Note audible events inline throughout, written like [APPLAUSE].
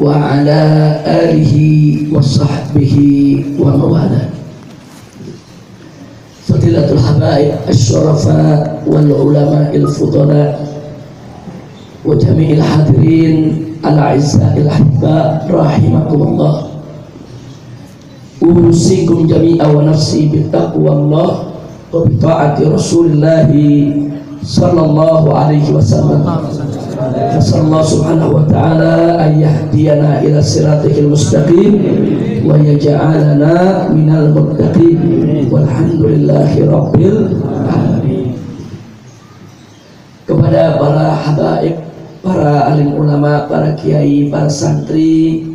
وعلى آله وصحبه وموالاه فضيلة الحبائب الشرفاء والعلماء الفضلاء وجميع الحاضرين الأعزاء الأحباء رحمكم الله أوصيكم جميعا ونفسي بتقوى الله وبطاعة رسول الله صلى الله عليه وسلم فصلى الله سبحانه وتعالى أن يهدينا إلى صراطه المستقيم ويجعلنا من المتقين والحمد لله رب العالمين kepada para habaib, para alim ulama, para kiai, para santri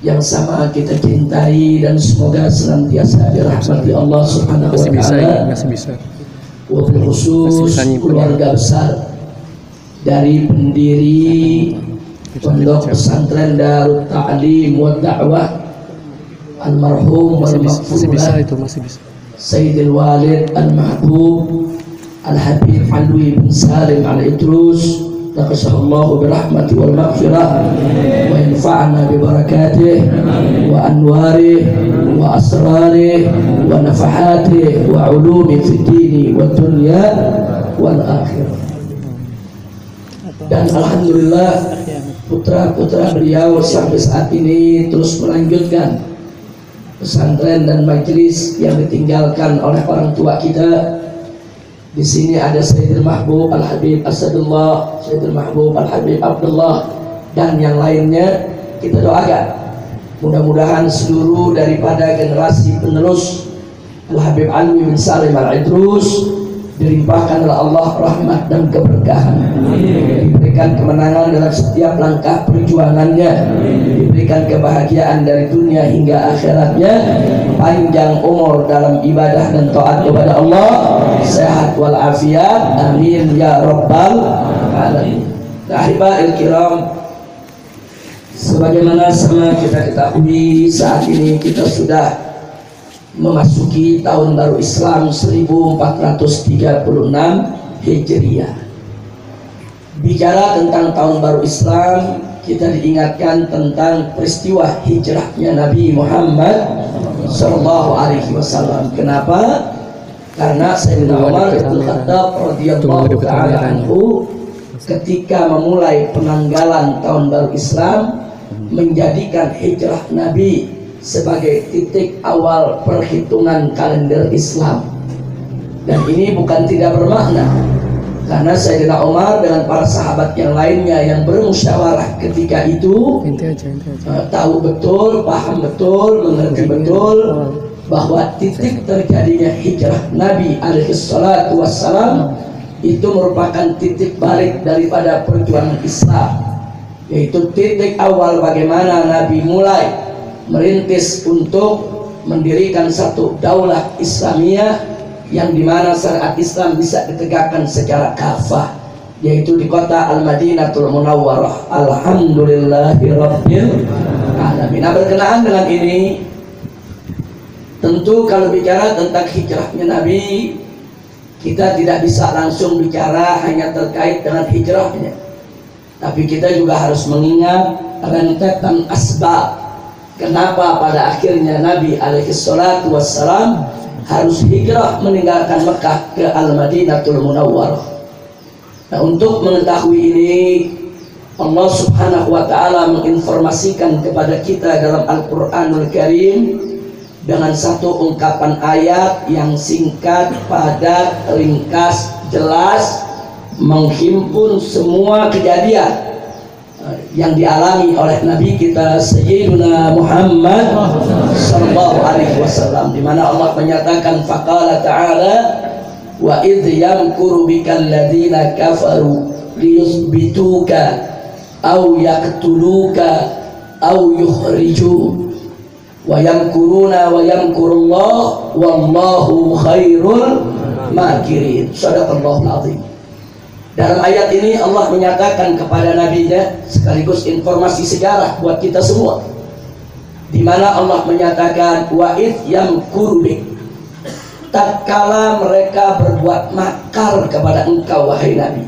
yang sama kita cintai dan semoga senantiasa dirahmati Allah Subhanahu wa taala. Wabil khusus keluarga besar dari pendiri Pondok Pesantren Darut Ta'lim wa Da'wah almarhum wal maghfurah Sayyidil Walid Al-Mahbub Al-Habib Alwi bin Salim Al-Idrus نقصه الله برحمته والمغفرة وينفعنا ببركاته وأنواره وأسراره ونفحاته وعلومه في الدين والدنيا والآخرة dan alhamdulillah putra-putra beliau sampai saat ini terus melanjutkan pesantren dan majelis yang ditinggalkan oleh orang tua kita. Di sini ada Sayyidul Mahbub Al Habib Asadullah, Sayyidul Mahbub Al Habib Abdullah dan yang lainnya. Kita doakan. Mudah-mudahan seluruh daripada generasi penerus Al Habib Alwi bin Salim Al Idrus dilimpahkan oleh Allah rahmat dan keberkahan. Diberikan kemenangan dalam setiap langkah perjuangannya. Diberikan kebahagiaan dari dunia hingga akhiratnya. Panjang umur dalam ibadah dan taat kepada Allah. Sehat walafiat. Amin ya rabbal alamin. Ahibah kiram sebagaimana sama kita ketahui saat ini kita sudah memasuki tahun baru Islam 1436 Hijriah. Bicara tentang tahun baru Islam, kita diingatkan tentang peristiwa hijrahnya Nabi Muhammad Sallallahu Alaihi Wasallam. Kenapa? Karena Sayyidina Umar bin Khattab radhiyallahu taala anhu ketika memulai penanggalan tahun baru Islam menjadikan hijrah Nabi sebagai titik awal perhitungan kalender Islam. Dan ini bukan tidak bermakna karena Sayyidina Umar dengan para sahabat yang lainnya yang bermusyawarah ketika itu uh, tahu betul, paham betul, mengerti betul bahwa titik terjadinya hijrah Nabi alaihi salatu wassalam itu merupakan titik balik daripada perjuangan Islam yaitu titik awal bagaimana Nabi mulai merintis untuk mendirikan satu daulah Islamiyah yang di mana syariat Islam bisa ditegakkan secara kafah yaitu di kota Al-Madinatul Munawwarah Alhamdulillahirabbil alamin. Nah, berkenaan dengan ini tentu kalau bicara tentang hijrahnya Nabi kita tidak bisa langsung bicara hanya terkait dengan hijrahnya tapi kita juga harus mengingat rentetan asbab Kenapa pada akhirnya Nabi alaihi salatu wassalam harus hijrah meninggalkan Mekah ke Al-Madinatul Munawwarah. Nah, untuk mengetahui ini Allah Subhanahu wa taala menginformasikan kepada kita dalam Al-Qur'anul Karim dengan satu ungkapan ayat yang singkat, padat, ringkas, jelas menghimpun semua kejadian yang dialami oleh Nabi kita Sayyidina Muhammad sallallahu alaihi wasallam di mana Allah menyatakan faqala ta'ala wa idh yamkuru bikal ladzina kafaru liyusbituka aw yaqtuluka aw yukhriju wa yamkuruna wa yamkurullah wallahu khairul makirin. Sadaqallahu alazim dalam ayat ini Allah menyatakan kepada nabinya sekaligus informasi sejarah buat kita semua. Di mana Allah menyatakan wa'id yang kurbik tatkala mereka berbuat makar kepada engkau wahai Nabi.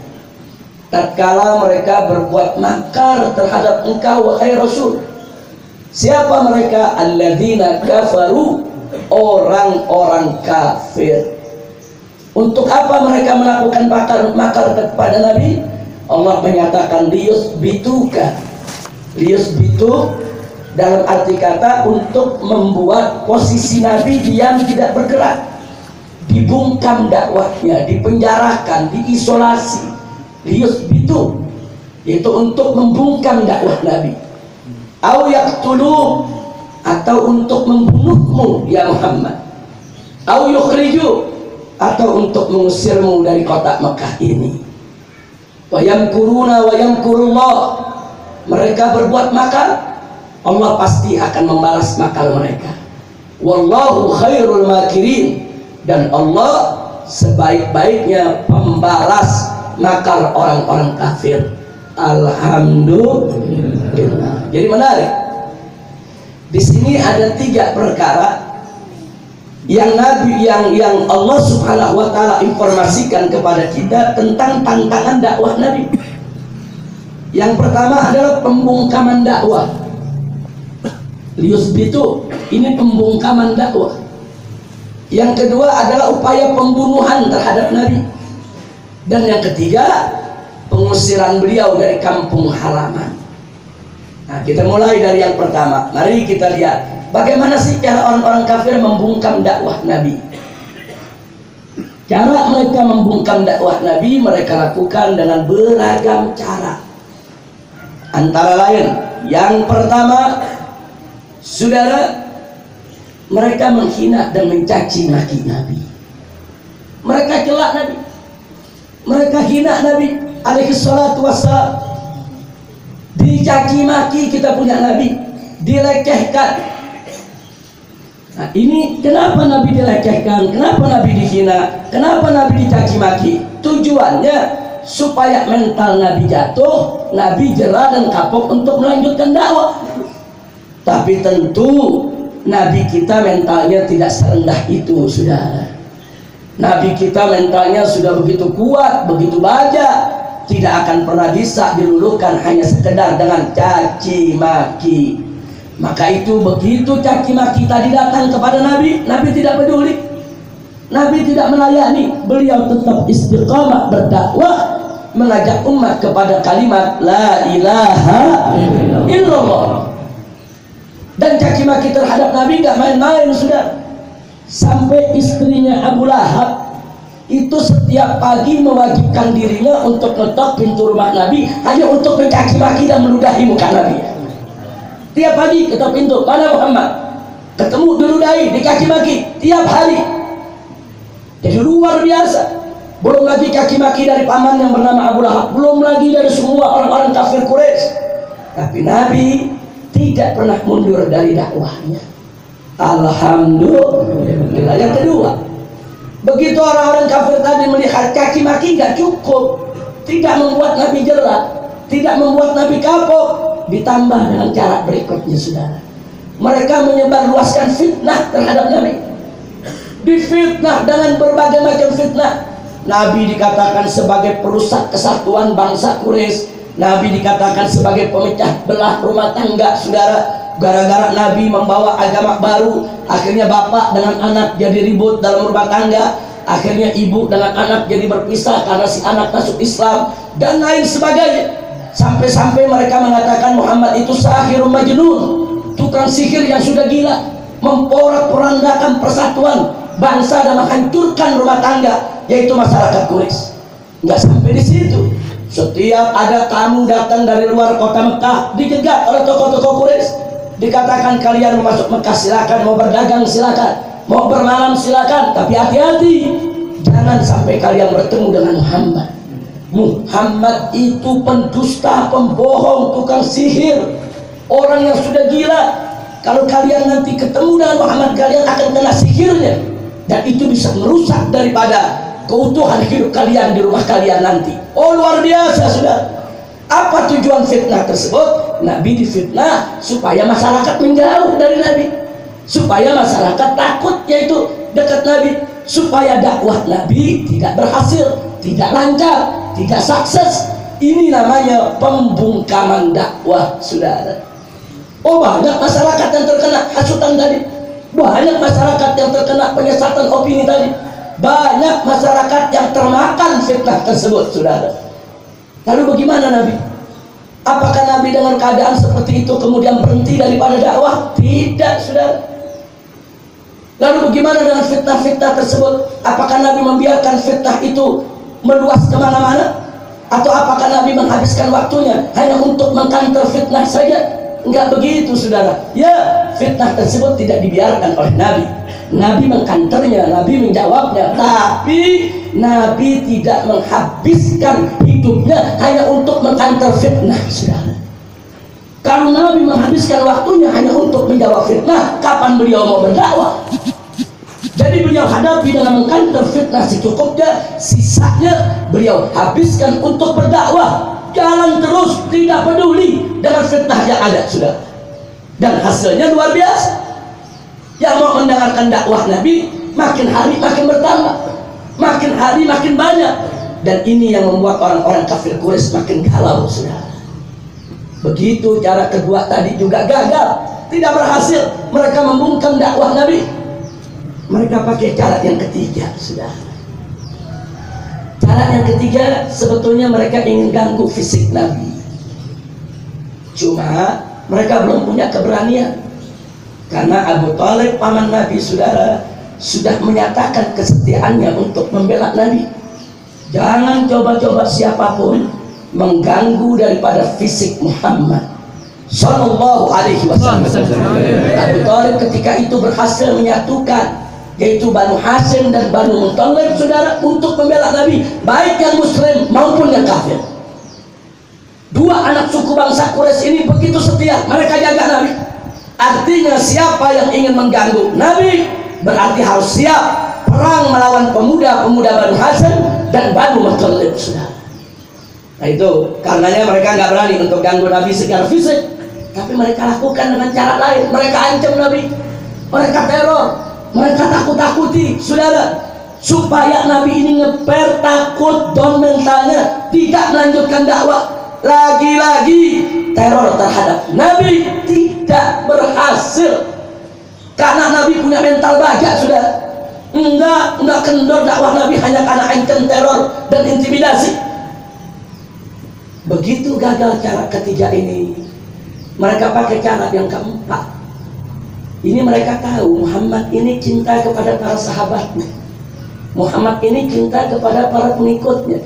Tatkala mereka berbuat makar terhadap engkau wahai Rasul. Siapa mereka? Alladzina kafaru orang-orang kafir untuk apa mereka melakukan makar makar kepada Nabi? Allah menyatakan lius bituka. Lius bitu dalam arti kata untuk membuat posisi Nabi diam tidak bergerak. Dibungkam dakwahnya dipenjarakan diisolasi. Lius bitu yaitu untuk membungkam dakwah Nabi. Au yaqtulu atau untuk membunuhmu ya Muhammad. Au yukhriju atau untuk mengusirmu dari kota Mekah ini. Wayam kuruna wayam kurullah mereka berbuat makar Allah pasti akan membalas makar mereka. Wallahu khairul makirin. Dan Allah sebaik-baiknya pembalas makar orang-orang kafir. Alhamdulillah. Jadi menarik. Di sini ada tiga perkara yang Nabi yang yang Allah Subhanahu wa taala informasikan kepada kita tentang tantangan dakwah Nabi. Yang pertama adalah pembungkaman dakwah. Lius itu ini pembungkaman dakwah. Yang kedua adalah upaya pembunuhan terhadap Nabi. Dan yang ketiga, pengusiran beliau dari kampung halaman. Nah, kita mulai dari yang pertama. Mari kita lihat bagaimana sih cara orang-orang kafir membungkam dakwah Nabi. Cara mereka membungkam dakwah Nabi mereka lakukan dengan beragam cara. Antara lain, yang pertama, saudara, mereka menghina dan mencaci maki Nabi. Mereka celak Nabi mereka hina Nabi alaihi salatu wassalam dicaci maki kita punya Nabi dilecehkan nah ini kenapa Nabi dilecehkan? Kenapa Nabi dihina? Kenapa Nabi dicaci maki? Tujuannya supaya mental Nabi jatuh Nabi jerah dan kapok untuk melanjutkan dakwah. Tapi tentu Nabi kita mentalnya tidak serendah itu saudara. Nabi kita mentalnya sudah begitu kuat, begitu baja, tidak akan pernah bisa diluluhkan hanya sekedar dengan caci maki. Maka itu begitu caci maki tadi datang kepada Nabi, Nabi tidak peduli. Nabi tidak melayani, beliau tetap istiqamah berdakwah mengajak umat kepada kalimat la ilaha illallah. Dan caci maki terhadap Nabi nggak main-main sudah sampai istrinya Abu Lahab itu setiap pagi mewajibkan dirinya untuk ngetok pintu rumah Nabi hanya untuk mencaci maki dan meludahi muka Nabi tiap pagi ketok pintu mana Muhammad. Ketemu diludahi dikaki maki tiap hari. Jadi luar biasa. Belum lagi kaki maki dari paman yang bernama Abu Lahab. Belum lagi dari semua orang-orang kafir Quraisy. Tapi Nabi tidak pernah mundur dari dakwahnya. Alhamdulillah. Yang kedua, begitu orang-orang kafir tadi melihat kaki maki nggak cukup, tidak membuat Nabi jerah, tidak membuat Nabi kapok, ditambah dengan cara berikutnya saudara. Mereka menyebarluaskan fitnah terhadap Nabi. Difitnah dengan berbagai macam fitnah. Nabi dikatakan sebagai perusak kesatuan bangsa Quraisy. Nabi dikatakan sebagai pemecah belah rumah tangga saudara gara-gara Nabi membawa agama baru akhirnya bapak dengan anak jadi ribut dalam rumah tangga akhirnya ibu dengan anak jadi berpisah karena si anak masuk Islam dan lain sebagainya sampai-sampai mereka mengatakan Muhammad itu sahirun majnun. Tukang sihir yang sudah gila. Memporak-porandakan persatuan. Bangsa dan menghancurkan rumah tangga yaitu masyarakat Quraisy. Nggak sampai di situ. Setiap ada tamu datang dari luar kota Mekah dijegat oleh tokoh-tokoh Quraisy. Dikatakan kalian mau masuk Mekah silakan. Mau berdagang silakan. Mau bermalam silakan. Tapi hati-hati. Jangan sampai kalian bertemu dengan Muhammad Muhammad itu pendusta pembohong tukang sihir orang yang sudah gila kalau kalian nanti ketemu dengan Muhammad kalian akan kena sihirnya dan itu bisa merusak daripada keutuhan hidup kalian di rumah kalian nanti oh luar biasa sudah apa tujuan fitnah tersebut? Nabi difitnah supaya masyarakat menjauh dari Nabi. Supaya masyarakat takut yaitu dekat Nabi. Supaya dakwah Nabi tidak berhasil, tidak lancar, tidak sukses. ini namanya pembungkaman dakwah saudara. Oh banyak masyarakat yang terkena hasutan tadi. Banyak masyarakat yang terkena penyesatan opini tadi. Banyak masyarakat yang termakan fitnah tersebut saudara. Lalu bagaimana Nabi? Apakah Nabi dengan keadaan seperti itu kemudian berhenti daripada dakwah? Tidak saudara. Lalu bagaimana dengan fitnah-fitnah tersebut? Apakah Nabi membiarkan fitnah itu meluas ke mana-mana? Atau apakah Nabi menghabiskan waktunya hanya untuk mengkantor fitnah saja? Enggak begitu saudara. Ya, fitnah tersebut tidak dibiarkan oleh Nabi. Nabi mengkantornya, Nabi menjawabnya. Tapi Nabi tidak menghabiskan hidupnya hanya untuk mengkantor fitnah saudara. Kalau Nabi menghabiskan waktunya hanya untuk menjawab fitnah, kapan beliau mau berdakwah? Jadi beliau hadapi dengan mengkantor fitnah secukupnya, sisanya beliau habiskan untuk berdakwah. Jalan terus, tidak peduli dengan fitnah yang ada, sudah. Dan hasilnya luar biasa. Yang mau mendengarkan dakwah Nabi, makin hari makin bertambah. Makin hari makin banyak. Dan ini yang membuat orang-orang kafir Quraisy makin galau, sudah. Begitu cara kedua tadi juga gagal, tidak berhasil. Mereka membungkam dakwah Nabi. Mereka pakai cara yang ketiga, sudah. Cara yang ketiga sebetulnya mereka ingin ganggu fisik Nabi. Cuma mereka belum punya keberanian. Karena Abu Talib paman Nabi saudara sudah menyatakan kesetiaannya untuk membela Nabi. Jangan coba-coba siapa pun mengganggu daripada fisik Muhammad Sallallahu alaihi wasallam Abu Talib ketika itu berhasil menyatukan yaitu Banu Hasim dan Banu Muttalib saudara untuk membela Nabi baik yang muslim maupun yang kafir. Dua anak suku bangsa Quraisy ini begitu setia mereka jaga Nabi. Artinya siapa yang ingin mengganggu Nabi berarti harus siap perang melawan pemuda-pemuda Banu Hasim dan Banu Muttalib saudara. Nah itu karenanya mereka nggak berani untuk ganggu Nabi secara fisik, tapi mereka lakukan dengan cara lain. Mereka ancam Nabi, mereka teror, mereka takut-takuti, saudara, supaya Nabi ini ngeper takut don mentalnya tidak melanjutkan dakwah. Lagi-lagi teror terhadap Nabi tidak berhasil karena Nabi punya mental baja sudah enggak enggak kendor dakwah Nabi hanya karena ancam teror dan intimidasi Begitu gagal cara ketiga ini, mereka pakai cara yang keempat. Ini mereka tahu Muhammad ini cinta kepada para sahabatnya. Muhammad ini cinta kepada para pengikutnya.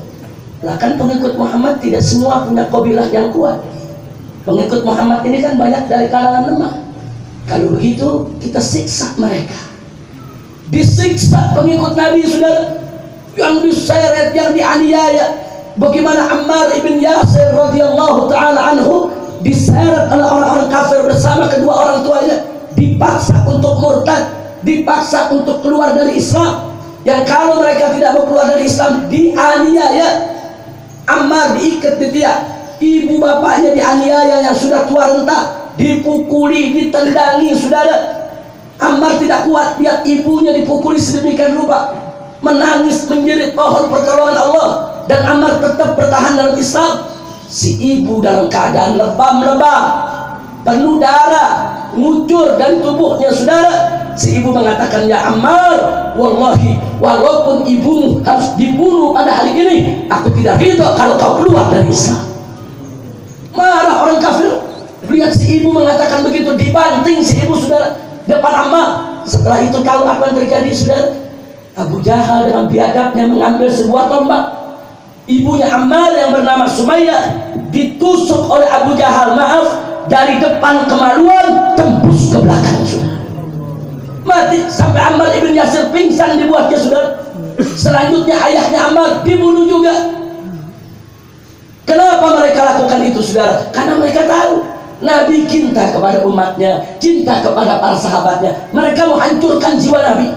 Bahkan pengikut Muhammad tidak semua punya kabilah yang kuat. Pengikut Muhammad ini kan banyak dari kalangan lemah. Kalau begitu kita siksa mereka. Disiksa pengikut Nabi saudara yang diseret, yang dianiaya, Bagaimana Ammar ibn Yasir radhiyallahu taala anhu diseret oleh orang-orang kafir bersama kedua orang tuanya, dipaksa untuk murtad, dipaksa untuk keluar dari Islam. Yang kalau mereka tidak mau keluar dari Islam, dianiaya. Ammar diikat di tiang, ibu bapaknya dianiaya yang sudah tua renta, dipukuli, ditendangi, saudara. Ammar tidak kuat lihat ibunya dipukuli sedemikian rupa, menangis menjerit mohon pertolongan Allah dan Ammar tetap bertahan dalam Islam si ibu dalam keadaan lebam-lebam penuh darah ngucur dari tubuhnya saudara. Si ibu mengatakan ya Ammar wallahi walaupun ibumu harus dibunuh pada hari ini aku tidak ridho kalau kau keluar dari Islam. Marah orang kafir. Lihat si ibu mengatakan begitu dibanting si ibu saudara depan Ammar. Setelah itu tahu apa yang terjadi saudara? Abu Jahal dengan biadabnya mengambil sebuah tombak. Ibunya Ammar yang bernama Sumayyah ditusuk oleh Abu Jahal. Maaf dari depan kemaluan tembus ke belakang. Sudah mati sampai Ammar ibn Yasir pingsan dibuatnya sudah. Selanjutnya ayahnya Ammar dibunuh juga. Kenapa mereka lakukan itu saudara? Karena mereka tahu. Nabi cinta kepada umatnya cinta kepada para sahabatnya. Mereka mau hancurkan jiwa Nabi.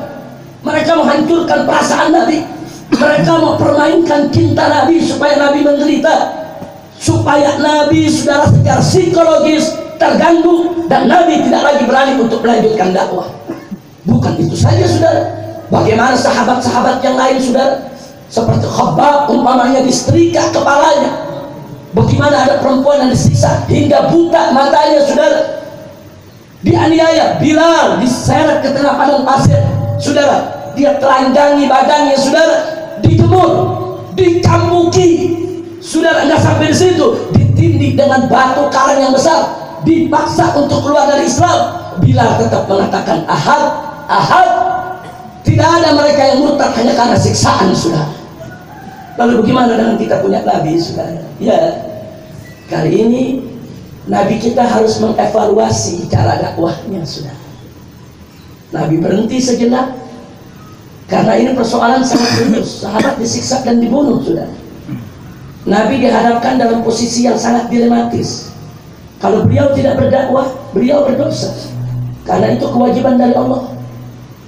Mereka mau hancurkan perasaan Nabi. Mereka mau permainkan cinta Nabi supaya Nabi menderita supaya Nabi saudara secara psikologis terganggu dan Nabi tidak lagi berani untuk melanjutkan dakwah bukan itu saja saudara bagaimana sahabat-sahabat yang lain saudara seperti Khabbab umpamanya disetrika kepalanya Bagaimana ada perempuan yang disiksa hingga buta matanya saudara. Dianiaya, Bilal diseret ke tengah padang pasir, saudara. Dia telanjangi badannya, saudara. Dijemur, dicambuki, saudara nggak sampai di situ, ditindih dengan batu karang yang besar, dipaksa untuk keluar dari Islam. Bilal tetap mengatakan ahad, ahad. Tidak ada mereka yang murtad hanya karena siksaan, saudara. Lalu bagaimana dengan kita punya Nabi, saudara? Ya, kali ini Nabi kita harus mengevaluasi cara dakwahnya, saudara. Nabi berhenti sejenak karena ini persoalan sangat serius. Sahabat disiksa dan dibunuh, saudara. Nabi dihadapkan dalam posisi yang sangat dilematis. Kalau beliau tidak berdakwah, beliau berdosa. Karena itu kewajiban dari Allah.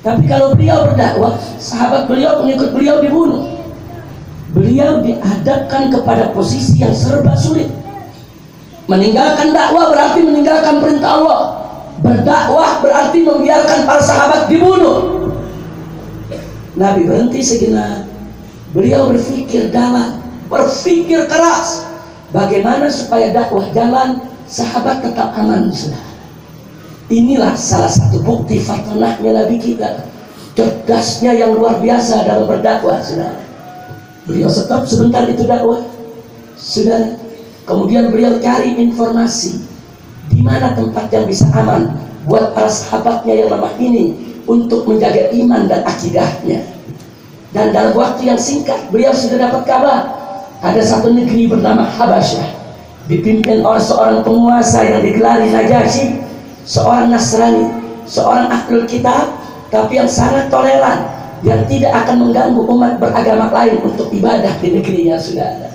Tapi kalau beliau berdakwah, sahabat beliau pengikut beliau dibunuh beliau dihadapkan kepada posisi yang serba sulit meninggalkan dakwah berarti meninggalkan perintah Allah berdakwah berarti membiarkan para sahabat dibunuh Nabi berhenti sejenak beliau berpikir dalam berpikir keras bagaimana supaya dakwah jalan sahabat tetap aman sudah inilah salah satu bukti fatonahnya Nabi kita cerdasnya yang luar biasa dalam berdakwah sudah Beliau stop sebentar itu dakwah. Sudah. Kemudian beliau cari informasi di mana tempat yang bisa aman buat para sahabatnya yang lemah ini untuk menjaga iman dan akidahnya. Dan dalam waktu yang singkat beliau sudah dapat kabar ada satu negeri bernama Habasyah dipimpin oleh seorang penguasa yang digelari Najasyi, seorang Nasrani, seorang ahlul kitab tapi yang sangat toleran yang tidak akan mengganggu umat beragama lain untuk ibadah di negerinya sudah ada.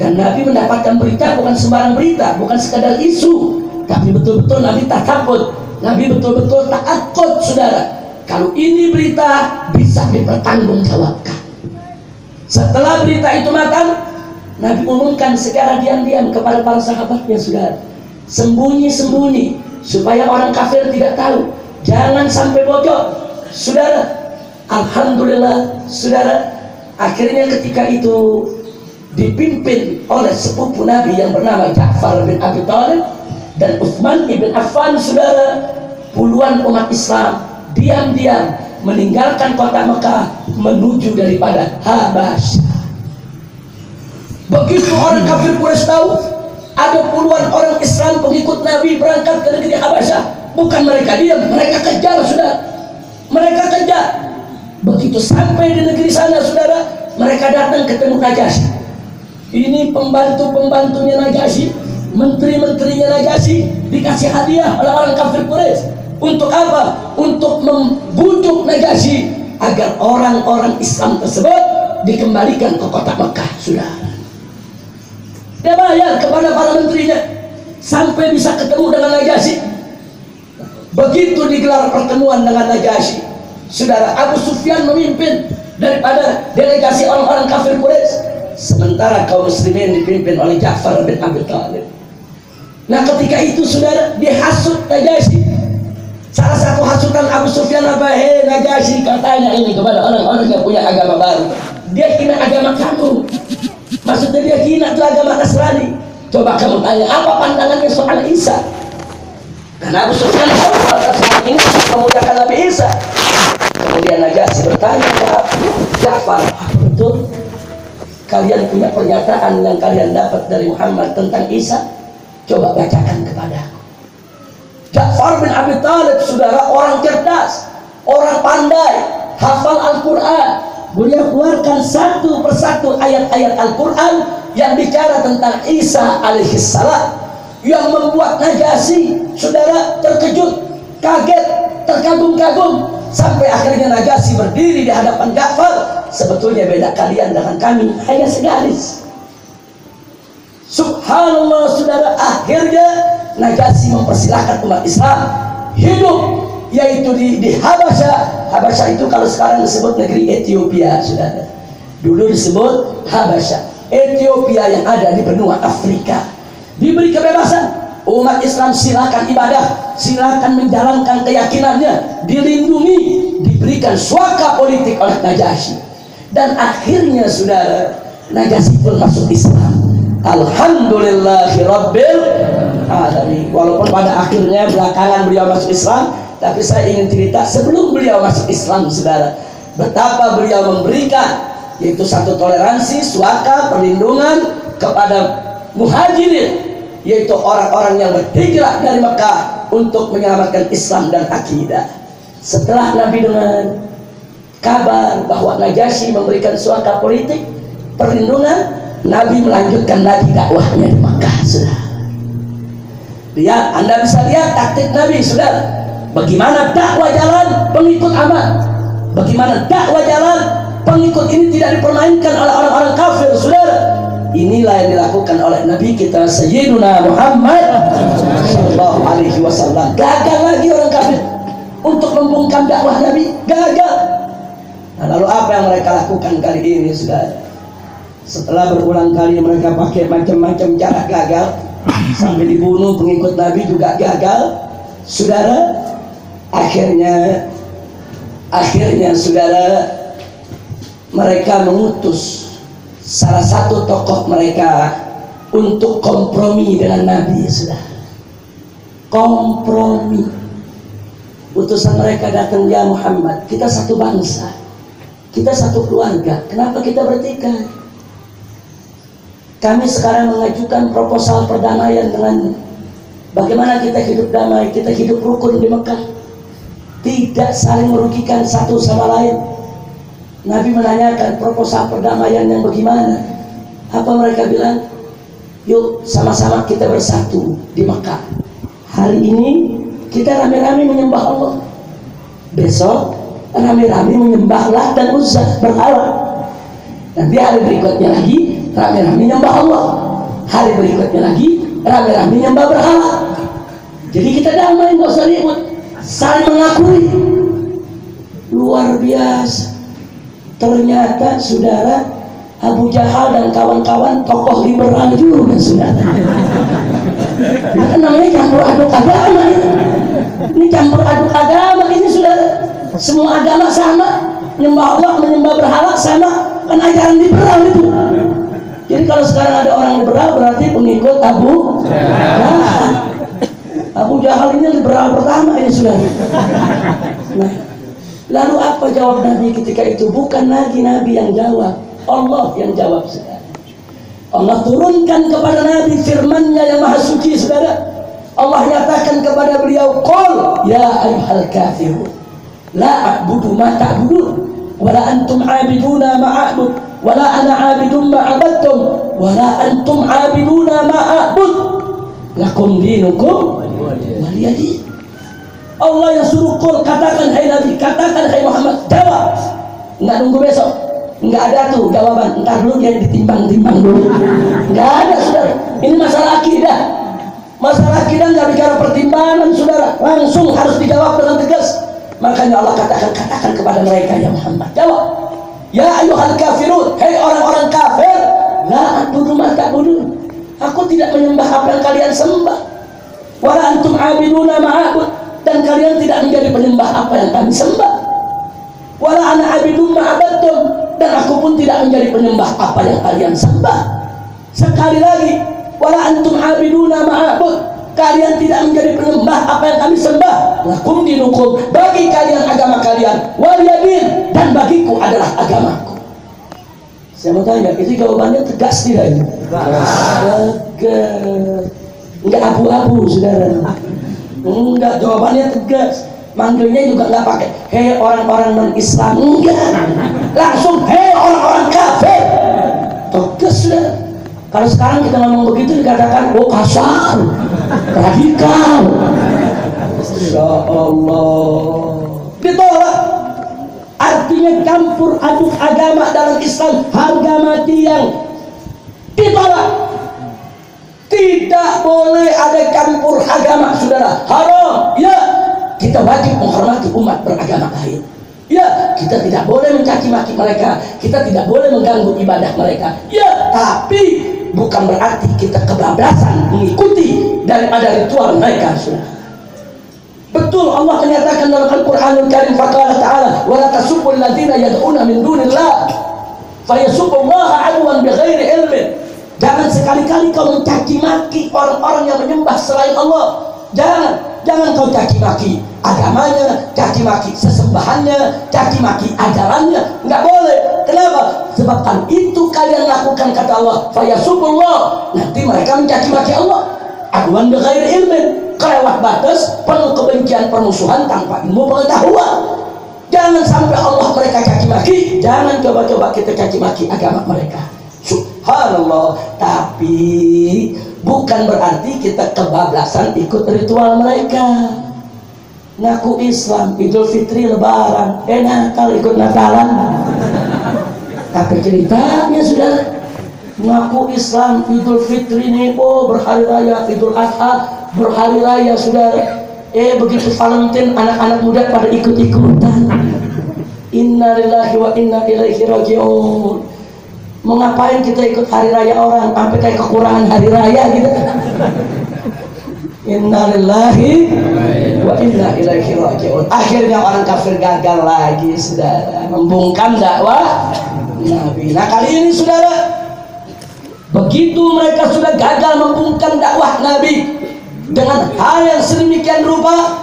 Dan Nabi mendapatkan berita bukan sembarang berita, bukan sekadar isu, tapi betul-betul Nabi tak takut. Nabi betul-betul tak takut, saudara. Kalau ini berita bisa dipertanggungjawabkan. Setelah berita itu matang, Nabi umumkan secara diam-diam kepada para sahabatnya, saudara. Sembunyi-sembunyi supaya orang kafir tidak tahu. Jangan sampai bocor. Saudara, Alhamdulillah saudara akhirnya ketika itu dipimpin oleh sepupu Nabi yang bernama Ja'far bin Abi Thalib dan Uthman ibn Affan saudara puluhan umat Islam diam-diam meninggalkan kota Mekah menuju daripada Habasyah begitu orang kafir Quraisy tahu ada puluhan orang Islam pengikut Nabi berangkat ke negeri Habasyah bukan mereka diam mereka kejar sudah mereka kejar Begitu sampai di negeri sana saudara, mereka datang ketemu Najasyi. Ini pembantu-pembantunya Najasyi, menteri-menterinya Najasyi dikasih hadiah oleh orang kafir Quraisy. Untuk apa? Untuk membujuk Najasyi agar orang-orang Islam tersebut dikembalikan ke kota Mekah, saudara. Dia bayar kepada para menterinya sampai bisa ketemu dengan Najasyi. Begitu digelar pertemuan dengan Najasyi, Saudara Abu Sufyan memimpin daripada delegasi orang-orang kafir Quraisy sementara kaum muslimin dipimpin oleh Ja'far bin Abi Thalib. Nah ketika itu saudara dihasut Najasyi Salah satu hasutan Abu Sufyan apa? Hei Najasyi katanya ini kepada orang-orang yang punya agama baru. Dia hina agama kamu. Maksudnya dia hina itu agama Nasrani. Coba kamu tanya apa pandangannya soal Isa? Karena Abu Sufyan ini memuliakan Nabi Isa. Kemudian Najasyi bertanya kepada Ja'far, betul kalian punya pernyataan yang kalian dapat dari Muhammad tentang Isa? Coba bacakan kepada. Ja'far bin Abi Talib, saudara orang cerdas, orang pandai, hafal Al-Quran. Beliau keluarkan satu persatu ayat-ayat Al-Quran yang bicara tentang Isa alaihissalam yang membuat Najasyi, saudara terkejut, kaget, terkagum-kagum sampai akhirnya Najasyi berdiri di hadapan Ja'far sebetulnya beda kalian dengan kami hanya segaris Subhanallah saudara akhirnya Najasyi mempersilahkan umat Islam hidup yaitu di, di Habasya Habasya itu kalau sekarang disebut negeri Ethiopia saudara dulu disebut Habasya Ethiopia yang ada di benua Afrika. Diberi kebebasan. Umat Islam silakan ibadah silakan menjalankan keyakinannya dilindungi diberikan suaka politik oleh Najasyi dan akhirnya saudara Najasyi pun masuk Islam Alhamdulillahirabbil alamin. Walaupun pada akhirnya belakangan beliau masuk Islam, tapi saya ingin cerita sebelum beliau masuk Islam, saudara, betapa beliau memberikan yaitu satu toleransi, suaka, perlindungan kepada muhajirin yaitu orang-orang yang berhijrah dari Mekah untuk menyelamatkan Islam dan akidah. Setelah Nabi dengan kabar bahwa Najasyi memberikan suaka politik perlindungan, Nabi melanjutkan lagi dakwahnya di Makkah, sudah. Lihat, Anda bisa lihat taktik Nabi, sudah. Bagaimana dakwah jalan pengikut aman. Bagaimana dakwah jalan pengikut ini tidak dipermainkan oleh orang-orang kafir, sudah. Inilah yang dilakukan oleh Nabi kita Sayyiduna Muhammad Sallallahu Alaihi Wasallam. Gagal lagi orang kafir untuk membungkam dakwah Nabi. Gagal. Nah, lalu apa yang mereka lakukan kali ini, sudah? Setelah berulang kali mereka pakai macam-macam cara gagal sampai dibunuh pengikut Nabi juga gagal saudara akhirnya akhirnya saudara mereka mengutus salah satu tokoh mereka untuk kompromi dengan Nabi sudah. Kompromi. Utusan mereka datang ya Muhammad kita satu bangsa kita satu keluarga kenapa kita bertikai kami sekarang mengajukan proposal perdamaian dengan bagaimana kita hidup damai, kita hidup rukun di Mekah. Tidak saling merugikan satu sama lain. Nabi menanyakan proposal perdamaian yang bagaimana? Apa mereka bilang? Yuk sama-sama kita bersatu di Mekah. Hari ini kita rame-rame menyembah Allah. Besok rame-rame menyembah Allah dan Uzza berhala. Nanti hari berikutnya lagi rame-rame nyembah Allah. Hari berikutnya lagi rame-rame nyembah berhala. Jadi kita damai nggak usah ribut saling mengakui. Luar biasa. Ternyata saudara Abu Jahal dan kawan-kawan tokoh liberal juga saudara. Nah, namanya campur aduk agama ini. Ini campur aduk agama ini saudara. Semua agama sama. Menyembah Allah menyembah berhala sama. Kan liberal itu jadi kalau sekarang ada orang liberal berarti pengikut Abu Jahal. Abu Jahal ini liberal pertama ini sudah. Nah, lalu apa jawab Nabi ketika itu? Bukan lagi Nabi yang jawab, Allah yang jawab saudara. Allah turunkan kepada Nabi firmannya yang maha suci saudara. Allah nyatakan kepada beliau, Qul ya ayuhal kafirun, la a'budu ma ta'budun, wa la antum 'abiduna ma a'bud wala ana abidun ma abadtum. Wala antum abiduna ma a'bud. Lakum dinukum waliyadi. Allah yang suruh kul katakan hai Nabi katakan hai Muhammad. Jawab. Nggak nunggu besok. Nggak ada tuh jawaban. Entar dulu dia ditimbang-timbang dulu. Nggak ada saudara. Ini masalah akidah. Masalah akidah nggak bicara pertimbangan saudara. Langsung harus dijawab dengan tegas. Makanya Allah katakan katakan kepada mereka ya Muhammad. Jawab Ya ayuhal kafirun, hei orang-orang kafir, la abudu ma ta'budun. Aku tidak menyembah apa yang kalian sembah. Wala antum abiduna ma'abud dan kalian tidak menjadi penyembah apa yang kami sembah. Wala ana abidun ma'abadtum dan aku pun tidak menjadi penyembah apa yang kalian sembah. Sekali lagi, wala antum abiduna ma'abud kalian tidak menjadi penyembah apa yang kami sembah. Lakum dinukum. Bagi kalian agama kalian waliyadin dan bagiku adalah agamaku. Saya mau tanya itu jawabannya tegas tidak ini? Tegas. Enggak abu-abu saudara. Enggak jawabannya tegas. Manggilnya juga enggak pakai hei orang-orang non Islam enggak langsung hei orang-orang kafir. Tegas saudara kalau sekarang kita ngomong begitu dikatakan oh kasar radikal. Masya Allah ditolak. Artinya campur aduk agama dalam Islam harga mati yang ditolak. Tidak boleh ada campur agama saudara. Haram. Ya kita wajib menghormati umat beragama lain ya kita tidak boleh mencaci maki mereka. Kita tidak boleh mengganggu ibadah mereka. Ya tapi bukan berarti kita kebablasan mengikuti daripada ritual mereka. Betul Allah menyatakan dalam Al-Quranul Karim faqala ta'ala wa la tasubbu alladhina yad'una min dunillah fayasubbu Allah adwan bighairi ilmin. Jangan sekali-kali kau mencaci maki orang-orang yang menyembah selain Allah. Jangan, jangan kau caci maki agamanya, caci maki sesembahannya, caci maki ajarannya. Enggak boleh. Kenapa? Sebab kan itu kalian lakukan kata Allah. Fayasubullah. Nanti mereka mencaci maki Allah. Aduan bighairi ilmin. Kelewat batas, penuh kebencian permusuhan tanpa ilmu pengetahuan. Jangan sampai Allah mereka caci maki. Jangan coba-coba kita caci maki agama mereka. Subhanallah. Tapi bukan berarti kita kebablasan ikut ritual mereka. Ngaku Islam, Idul Fitri, Lebaran, enak kalau ikut Natalan. Tapi ceritanya sudah ngaku Islam, Idul Fitri nih, oh berhari raya, Idul Adha, berhari raya sudah. Eh begitu Valentine anak-anak muda pada ikut-ikutan. Innalillahi wa inna ilaihi rajiun mau ngapain kita ikut hari raya orang sampai kayak kekurangan hari raya gitu Innalillahi wa inna ilaihi rajiun. Akhirnya orang kafir gagal lagi, saudara, membungkam dakwah Nabi. Nah kali ini, saudara, begitu mereka sudah gagal membungkam dakwah Nabi dengan hal yang sedemikian rupa,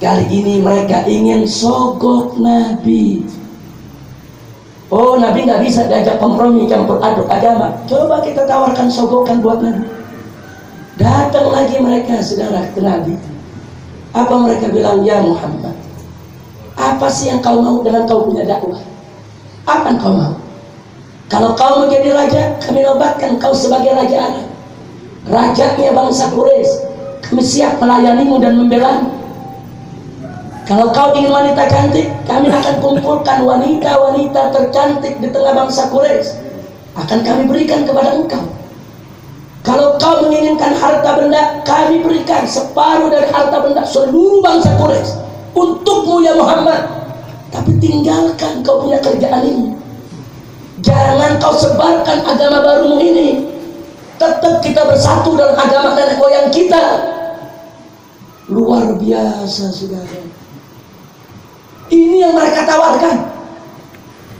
kali ini mereka ingin sogok Nabi. Oh Nabi nggak bisa diajak kompromi campur aduk agama. Coba kita tawarkan sogokan buat Nabi. Datang lagi mereka saudara ke Nabi. Apa mereka bilang ya Muhammad? Apa sih yang kau mau dengan kau punya dakwah? Apa yang kau mau? Kalau kau menjadi raja, kami nobatkan kau sebagai raja Arab. Rajanya bangsa Quraisy. Kami siap melayanimu dan membelamu. Kalau kau ingin wanita cantik, kami akan kumpulkan wanita-wanita tercantik di tengah bangsa Quraisy. Akan kami berikan kepada engkau. Kalau kau menginginkan harta benda, kami berikan separuh dari harta benda seluruh bangsa Quraisy untukmu ya Muhammad. Tapi tinggalkan kau punya kerjaan ini. Jangan kau sebarkan agama barumu ini. Tetap kita bersatu dalam agama nenek moyang kita. Luar biasa, saudara. Ini yang mereka tawarkan.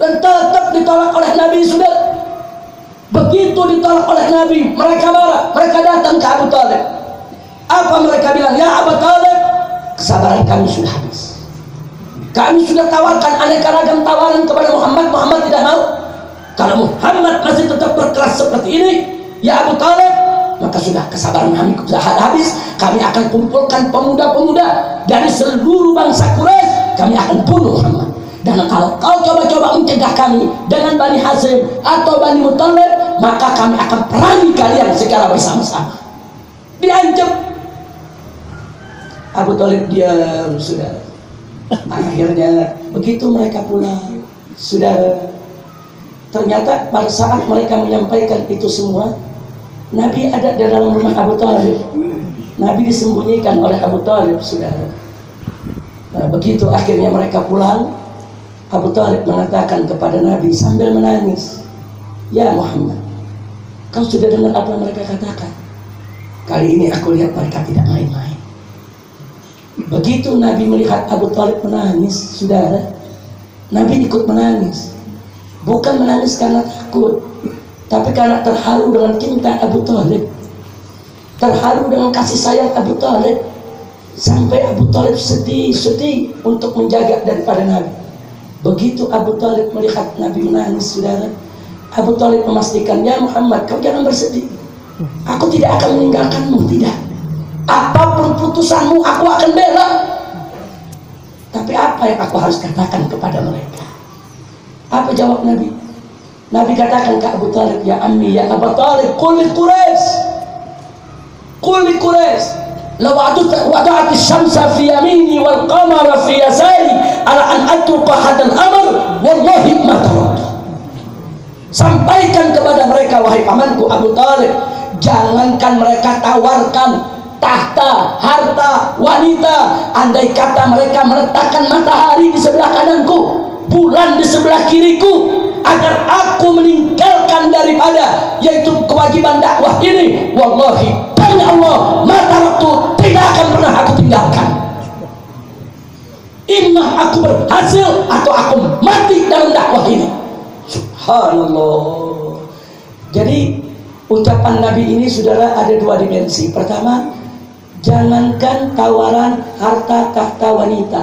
Dan tetap ditolak oleh Nabi sudah. Begitu ditolak oleh Nabi, mereka marah. Mereka datang ke Abu Talib. Apa mereka bilang? Ya Abu Talib, kesabaran kami sudah habis. Kami sudah tawarkan aneka ragam tawaran kepada Muhammad. Muhammad tidak mau. Kalau Muhammad masih tetap berkeras seperti ini, ya Abu Talib, maka sudah kesabaran kami sudah habis. Kami akan kumpulkan pemuda-pemuda dari seluruh bangsa Quraisy kami akan bunuh Muhammad. Dan kalau kau coba-coba mencegah kami dengan Bani Hasim atau Bani Muttalib maka kami akan perangi kalian secara bersama-sama. Diancam. Abu Talib diam sudah akhirnya begitu mereka pulang sudah ternyata pada saat mereka menyampaikan itu semua Nabi ada di dalam rumah Abu Talib. Nabi disembunyikan oleh Abu Talib sudah Nah, begitu akhirnya mereka pulang, Abu Talib mengatakan kepada Nabi sambil menangis, Ya Muhammad, kau sudah dengar apa mereka katakan? Kali ini aku lihat mereka tidak main-main. Begitu Nabi melihat Abu Talib menangis, saudara, Nabi ikut menangis. Bukan menangis karena takut, tapi karena terharu dengan cinta Abu Talib. Terharu dengan kasih sayang Abu Talib sampai Abu Talib sedih-sedih untuk menjaga daripada Nabi. Begitu Abu Talib melihat Nabi menangis, saudara, Abu Talib memastikan, ya Muhammad, kau jangan bersedih. Aku tidak akan meninggalkanmu, tidak. Apa pun putusanmu, aku akan bela. Tapi apa yang aku harus katakan kepada mereka? Apa jawab Nabi? Nabi katakan ke Abu Talib, ya Ammi, ya Abu Talib, kulit Quraisy. Kulit Quraisy. لو وضعت الشمس في يميني والقمر في يساري على أن أترك هذا الأمر والله ما تركت sampaikan kepada mereka wahai pamanku Abu Talib jangankan mereka tawarkan tahta, harta, wanita andai kata mereka meletakkan matahari di sebelah kananku bulan di sebelah kiriku agar aku meninggalkan daripada yaitu kewajiban dakwah ini. Wallahi demi Allah mata waktu tidak akan pernah aku tinggalkan. Imah aku berhasil atau aku mati dalam dakwah ini. Subhanallah. Jadi ucapan Nabi ini saudara ada dua dimensi. Pertama, jangankan tawaran harta tahta wanita,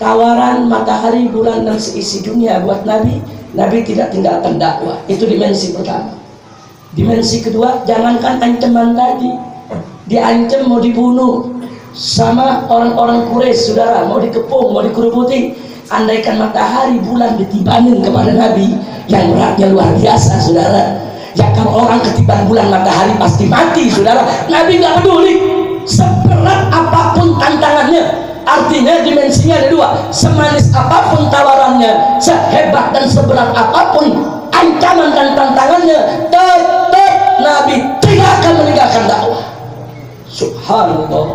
tawaran matahari, bulan dan seisi dunia buat Nabi, Nabi tidak tinggalkan dakwah. Itu dimensi pertama. Dimensi kedua, jangankan ancaman tadi, diancam mau dibunuh sama orang-orang Quraisy, saudara, mau dikepung, mau dikerubuti, andaikan matahari, bulan ditibangin kepada Nabi, yang beratnya luar biasa, saudara Ya kalau orang ketiban bulan matahari pasti mati, saudara. Nabi nggak peduli. Seberat apa pun tantangannya, Artinya dimensinya ada dua. Semanis apa pun tawarannya, sehebat dan seberat apa pun ancaman dan tantangannya, tetap Nabi tidak akan meninggalkan dakwah. Subhanallah.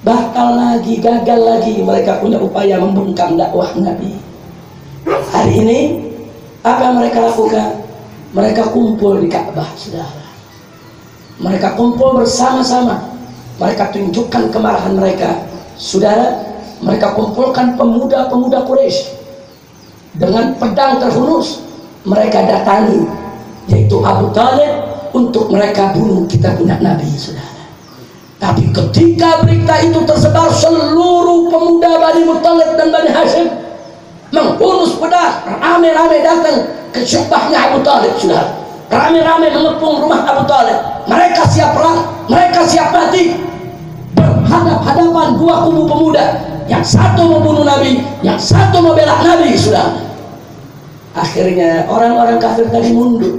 Bakal lagi, gagal lagi mereka punya upaya membungkam dakwah Nabi. Hari ini apa yang mereka lakukan? Mereka kumpul di Ka'bah, saudara. Mereka kumpul bersama-sama. Mereka tunjukkan kemarahan mereka. Saudara, mereka kumpulkan pemuda-pemuda Quraisy dengan pedang terhunus. Mereka datangi, yaitu Abu Talib, untuk mereka bunuh kita punya Nabi, saudara. Tapi ketika berita itu tersebar seluruh pemuda Bani Muttalib dan Bani Hashim menghunus pedang, rame-rame datang ke Abu Talib sudah rame-rame mengepung rumah Abu Talib mereka siap perang mereka siap mati berhadap-hadapan dua kubu pemuda yang satu membunuh Nabi yang satu membela Nabi sudah akhirnya orang-orang kafir tadi mundur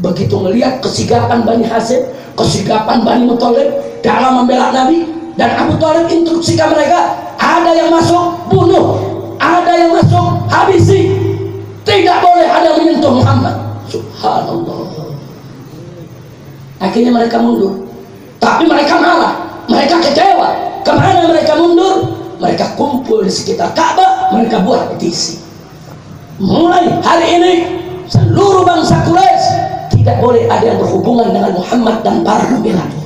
begitu melihat kesigapan Bani Hasim kesigapan Bani Muthalib dalam membela Nabi dan Abu Talib instruksikan mereka ada yang masuk bunuh ada yang masuk habisi tidak boleh ada yang menyentuh Muhammad. Subhanallah. Akhirnya mereka mundur. Tapi mereka malah, mereka kecewa. Ke mana mereka mundur? Mereka kumpul di sekitar Ka'bah, mereka buat petisi. Mulai hari ini seluruh bangsa Quraisy tidak boleh ada yang berhubungan dengan Muhammad dan para pembelanya.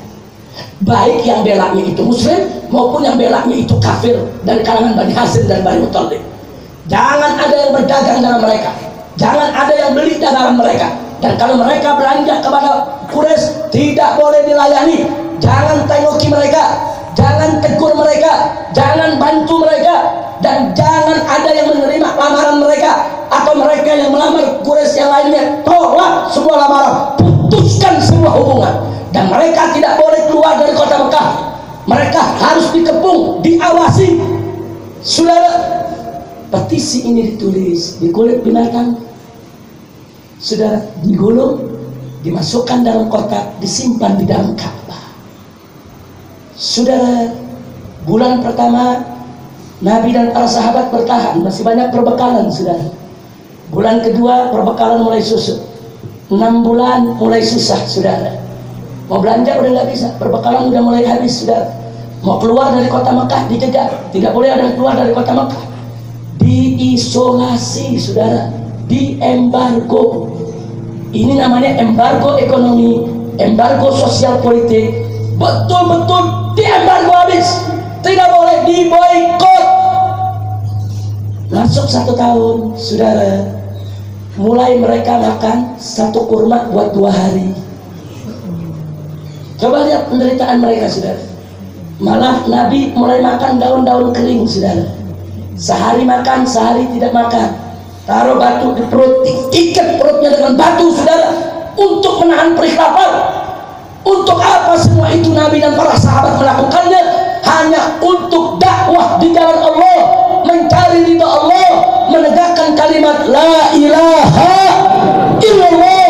Baik yang belaknya itu muslim maupun yang belaknya itu kafir dari kalangan Bani Hasim dan Bani Muttalib. Jangan ada yang berdagang dengan mereka. Jangan ada yang beli dagangan mereka. Dan kalau mereka belanja kepada Quraisy tidak boleh dilayani. Jangan tengoki mereka, jangan tegur mereka, jangan bantu mereka, dan jangan ada yang menerima lamaran mereka atau mereka yang melamar Quraisy yang lainnya. Tolak semua lamaran, putuskan semua hubungan. Dan mereka tidak boleh keluar dari kota Mekah. Mereka harus dikepung, diawasi. Saudara, petisi ini ditulis di kulit binatang sudah digulung dimasukkan dalam kotak disimpan di dalam Ka'bah saudara bulan pertama Nabi dan para sahabat bertahan. Masih banyak perbekalan saudara. Bulan kedua perbekalan mulai susut enam bulan mulai susah saudara. Mau belanja udah nggak bisa perbekalan udah mulai habis saudara. Mau keluar dari kota Mekah dijegat tidak boleh ada yang keluar dari kota Mekah. Diisolasi saudara. Di embargo ini namanya embargo ekonomi embargo sosial politik betul-betul di embargo habis. Tidak boleh diboykot masuk satu tahun saudara mulai mereka makan satu kurma buat dua hari. Coba lihat penderitaan mereka saudara. Malah Nabi mulai makan daun-daun kering saudara. Sehari makan, sehari tidak makan. Taruh batu di perut, ikat perutnya dengan batu, saudara, untuk menahan perih lapar. Untuk apa semua itu Nabi dan para sahabat melakukannya? Hanya untuk dakwah di jalan Allah, mencari ridha Allah, menegakkan kalimat La ilaha illallah.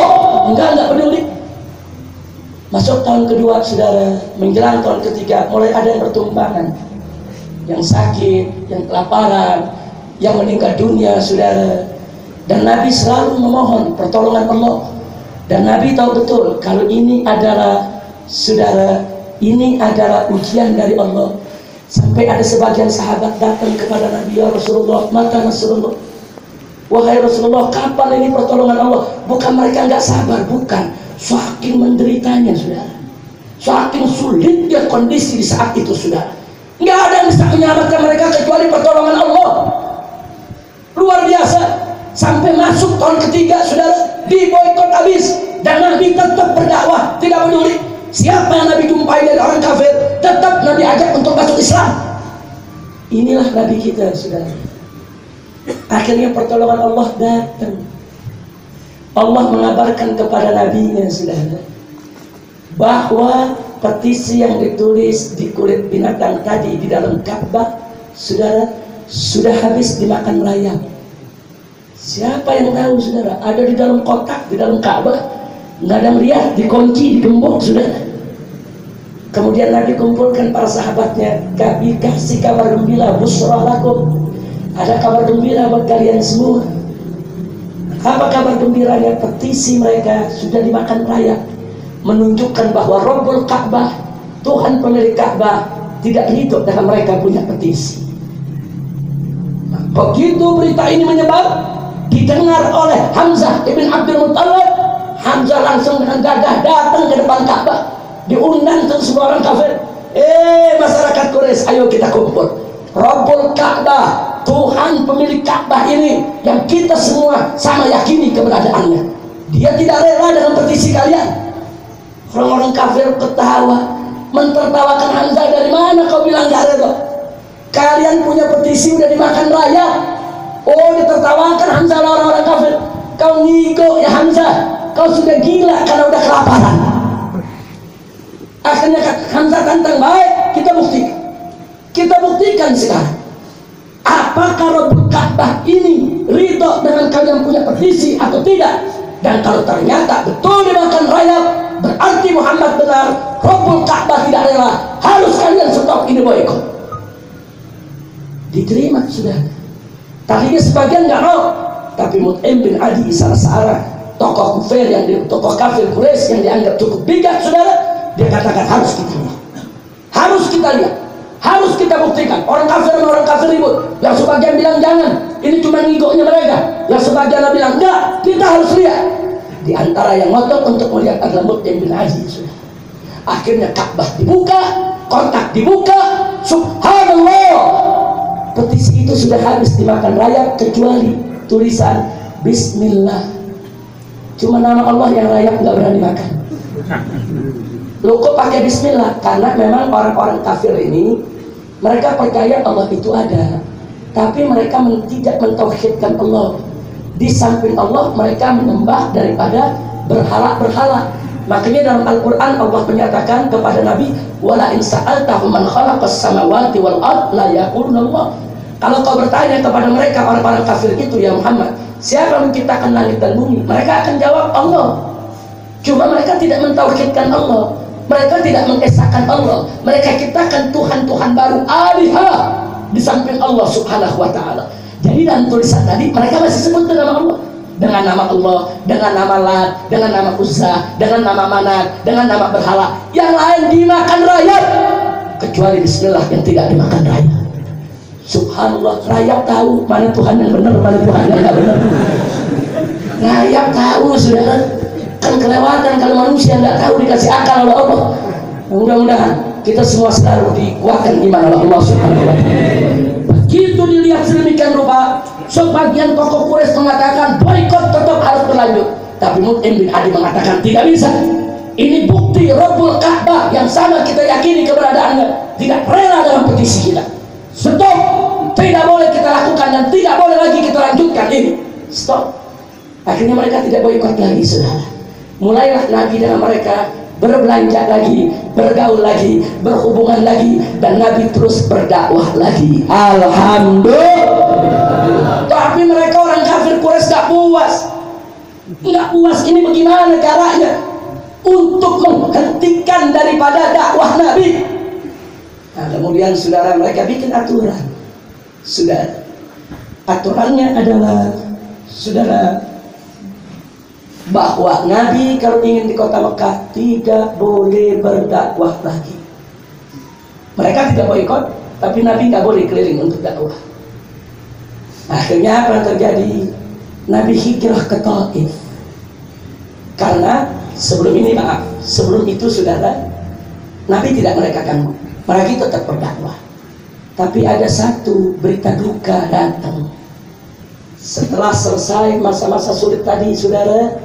Enggak, enggak peduli. Masuk tahun kedua, saudara, menjelang tahun ketiga, mulai ada yang bertumpangan yang sakit, yang kelaparan, yang meninggal dunia, saudara. Dan Nabi selalu memohon pertolongan Allah. Dan Nabi tahu betul kalau ini adalah saudara, ini adalah ujian dari Allah. Sampai ada sebagian sahabat datang kepada Nabi ya Rasulullah, mata Rasulullah. Wahai Rasulullah, kapan ini pertolongan Allah? Bukan mereka nggak sabar, bukan. Saking menderitanya, saudara. Saking sulitnya kondisi di saat itu, saudara Nggak ada yang bisa menyelamatkan mereka kecuali pertolongan Allah. Luar biasa. Sampai masuk tahun ketiga, saudara, di boykot habis. dan Nabi tetap berdakwah. Tidak peduli. Siapa yang Nabi jumpai dari orang kafir tetap Nabi ajak untuk masuk Islam. Inilah Nabi kita sudah akhirnya pertolongan Allah datang. Allah mengabarkan kepada nabinya sudah bahwa petisi yang ditulis di kulit binatang tadi di dalam Ka'bah saudara sudah habis dimakan rayap Siapa yang tahu saudara? Ada di dalam kotak, di dalam Ka'bah. Nggak ada melihat, dikunci, digembok saudara. Kemudian Nabi kumpulkan para sahabatnya. Kami kasih kabar gembira, busrah lakum. Ada kabar gembira buat kalian semua. Apa kabar gembiranya? Petisi mereka sudah dimakan raya. Menunjukkan bahwa Rabbul Ka'bah, Tuhan pemilik Ka'bah, tidak ridho dengan mereka punya petisi. Nah, begitu berita ini menyebar, didengar oleh Hamzah ibn Abdul Muttalib Hamzah langsung dengan gagah datang ke depan Ka'bah. Diundang ke semua orang kafir. Eh masyarakat Quraisy ayo kita kumpul. Rabbul Ka'bah Tuhan pemilik Ka'bah ini yang kita semua sama yakini keberadaannya. Dia tidak rela dengan petisi kalian. Orang-orang kafir ketawa mentertawakan Hamzah dari mana kau bilang gak rela? Kalian punya petisi udah dimakan rakyat Oh ditertawakan Hamzah orang-orang kafir. Kau ngigo ya Hamzah. Kau sudah gila karena udah kelaparan. Akhirnya Hamzah tantang baik. Kita buktikan. Kita buktikan sekarang. Apakah Rabbul Ka'bah ini ridho dengan kalian punya petisi atau tidak? Dan kalau ternyata betul dimakan rayap, berarti Muhammad benar, Rabbul Ka'bah tidak rela, harus kalian stop ini boykot. Diterima sudah. Tadinya sebagian nggak mau, tapi Mut'im bin Adi salah seorang tokoh kafir yang di, tokoh kafir Quraisy yang dianggap cukup bijak, saudara, dia katakan harus kita lihat, harus kita lihat, harus kita buktikan. Orang kafir dan orang kafir ribut. Yang sebagian bilang jangan, ini cuma ngigonya mereka. Yang sebagian bilang enggak, kita harus lihat. Di antara yang ngotot untuk melihat adalah Mut'im bin Adi. Akhirnya Ka'bah dibuka, kontak dibuka, subhanallah petisi itu sudah habis dimakan rakyat kecuali tulisan Bismillah. Cuma nama Allah yang rakyat nggak berani makan. Lo kok pakai Bismillah? Karena memang orang-orang kafir ini mereka percaya Allah itu ada. Tapi mereka tidak mentauhidkan Allah. Di samping Allah mereka menyembah daripada berhala-berhala. Makanya dalam Al-Quran Allah menyatakan kepada Nabi, "Wala in sa'altahum man khalaqas samawati wal ard la Allah." Kalau kau bertanya kepada mereka orang-orang kafir itu ya Muhammad, siapa yang menciptakan langit dan bumi? Mereka akan jawab Allah. Cuma mereka tidak mentauhidkan Allah. Mereka tidak mengesahkan Allah. Mereka ciptakan Tuhan-Tuhan baru aliha di samping Allah Subhanahu wa taala. Jadi dalam tulisan tadi mereka masih sebut nama Allah dengan nama Allah, dengan nama Lat, dengan nama Uzza, dengan nama Manat, dengan nama berhala. Yang lain dimakan rakyat kecuali Bismillah yang tidak dimakan rakyat. Subhanallah, rakyat tahu mana Tuhan yang benar, mana Tuhan yang tidak benar. Rakyat tahu, saudara. Kan kelewatan kalau manusia nggak tahu dikasih akal oleh Allah. Mudah-mudahan kita semua selalu dikuatkan iman oleh Allah Subhanahu wa. Begitu dilihat sedemikian rupa, sebagian tokoh Quraisy mengatakan boykot tetap harus berlanjut. Tapi Mut'im bin Adi mengatakan tidak bisa. Ini bukti Rabbul Ka'bah yang sama kita yakini keberadaannya tidak rela dalam petisi kita. Stop. Tidak boleh kita lakukan dan tidak boleh lagi kita lanjutkan ini. Stop. Akhirnya mereka tidak boikot lagi, saudara. Mulailah Nabi dengan mereka berbelanja lagi, bergaul lagi, berhubungan lagi, dan Nabi terus berdakwah lagi. Alhamdulillah. Tapi mereka orang kafir Quraisy gak puas. Nggak puas ini bagaimana caranya untuk menghentikan daripada dakwah Nabi Nah, kemudian saudara mereka bikin aturan. Sudah aturannya adalah saudara bahwa Nabi kalau ingin di kota Mekah tidak boleh berdakwah lagi. Mereka tidak boikot, tapi Nabi nggak boleh keliling untuk dakwah. Akhirnya apa yang terjadi? Nabi hijrah ke Taif. Karena sebelum ini maaf, sebelum itu saudara, Nabi tidak mereka kan mereka tetap berdakwah. Tapi ada satu berita duka datang. Setelah selesai masa-masa sulit tadi, saudara,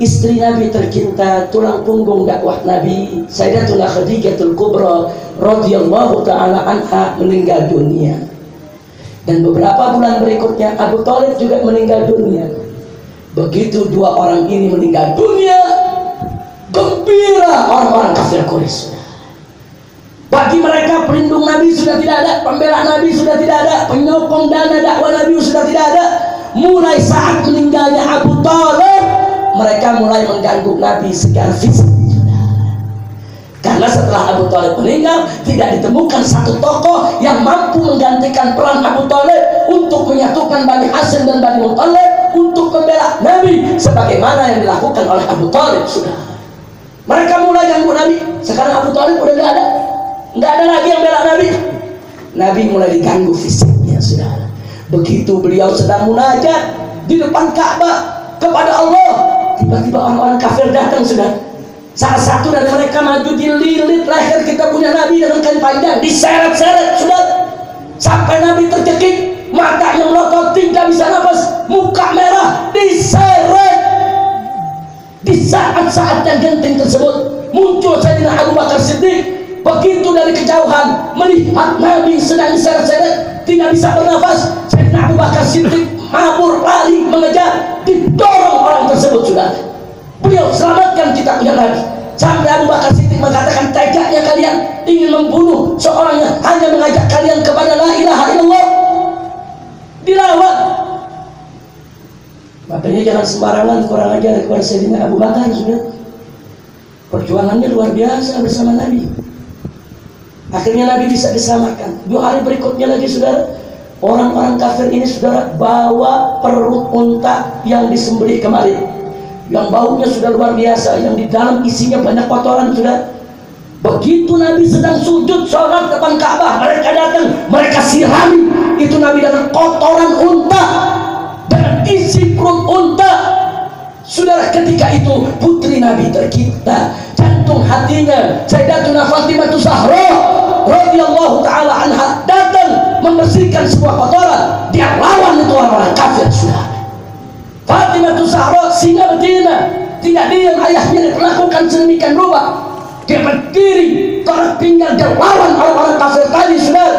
istri Nabi tercinta, tulang punggung dakwah Nabi, Sayyidatuna Khadijatul Kubra radhiyallahu taala anha meninggal dunia. Dan beberapa bulan berikutnya Abu Talib juga meninggal dunia. Begitu dua orang ini meninggal dunia, gembira orang-orang kafir Quraisy. Bagi mereka pelindung Nabi sudah tidak ada, pembela Nabi sudah tidak ada, penyokong dana dakwah Nabi sudah tidak ada. Mulai saat meninggalnya Abu Talib, mereka mulai mengganggu Nabi secara fisik karena setelah Abu Talib meninggal tidak ditemukan satu tokoh yang mampu menggantikan peran Abu Talib untuk menyatukan Bani Hasan dan Bani Muttalib untuk membela Nabi sebagaimana yang dilakukan oleh Abu Talib sudah mereka mulai ganggu Nabi. Sekarang Abu Talib udah nggak ada. Nggak ada lagi yang bela Nabi. Nabi mulai diganggu fisiknya sudah begitu beliau sedang munajat di depan Ka'bah kepada Allah tiba-tiba orang-orang kafir datang sudah salah satu dari mereka maju dililit leher kita punya Nabi dengan kain panjang diseret-seret sudah sampai Nabi tercekik matanya melotot tidak bisa nafas muka merah diseret di saat-saat yang genting tersebut muncul Sayyidina Abu Bakar Siddiq. Begitu dari kejauhan melihat Nabi sedang diseret-seret tidak bisa bernafas Sayyidina Abu Bakar Siddiq mabur lari mengejar didorong orang tersebut sudah. Beliau selamatkan kita punya Nabi. Sampai Abu Bakar Siddiq mengatakan tegaknya kalian ingin membunuh seorang yang hanya mengajak kalian kepada la ilaha illallah? Dilawan makanya jangan sembarangan kurang ajar kepada Sayyidina Abu Bakar sudah. Perjuangannya luar biasa bersama Nabi. Akhirnya Nabi bisa diselamatkan. Dua hari berikutnya lagi saudara Orang-orang kafir ini saudara bawa perut unta yang disembelih kemarin. Yang baunya sudah luar biasa, yang di dalam isinya banyak kotoran sudah. Begitu Nabi sedang sujud sholat depan Ka'bah, mereka datang, mereka sirami. Itu Nabi dengan kotoran unta isi perut unta. Saudara ketika itu putri Nabi tercipta, jantung hatinya Sayyidatuna Fatimah Zahra radhiyallahu taala anha datang membersihkan sebuah kotoran. Dia lawan itu orang-orang kafir sudah Fatimah Zahra singa betina. Tidak diam ayahnya melakukan sedemikian rupa. Dia berdiri tolak pinggang dia lawan orang-orang kafir tadi sudah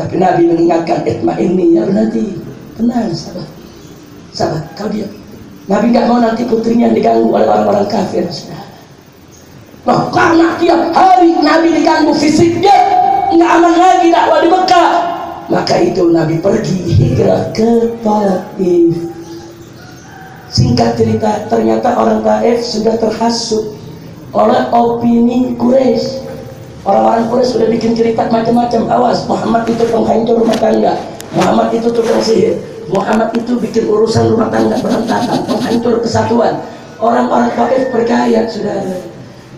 tapi Nabi mengingatkan itma ini ya nanti tenang sahabat sahabat kau dia Nabi nggak mau nanti putrinya diganggu oleh orang-orang kafir Nah, karena tiap hari Nabi diganggu fisiknya, nggak aman lagi dakwah di Mekah. Maka itu Nabi pergi hijrah ke Taif. Singkat cerita, ternyata orang Taif sudah terhasut oleh opini Quraisy. Orang-orang Quraisy sudah bikin cerita macam-macam. Awas, Muhammad itu penghancur rumah tangga. Muhammad itu tukang sihir. Muhammad itu bikin urusan rumah tangga berantakan, penghancur kesatuan. Orang-orang Taif percaya, sudah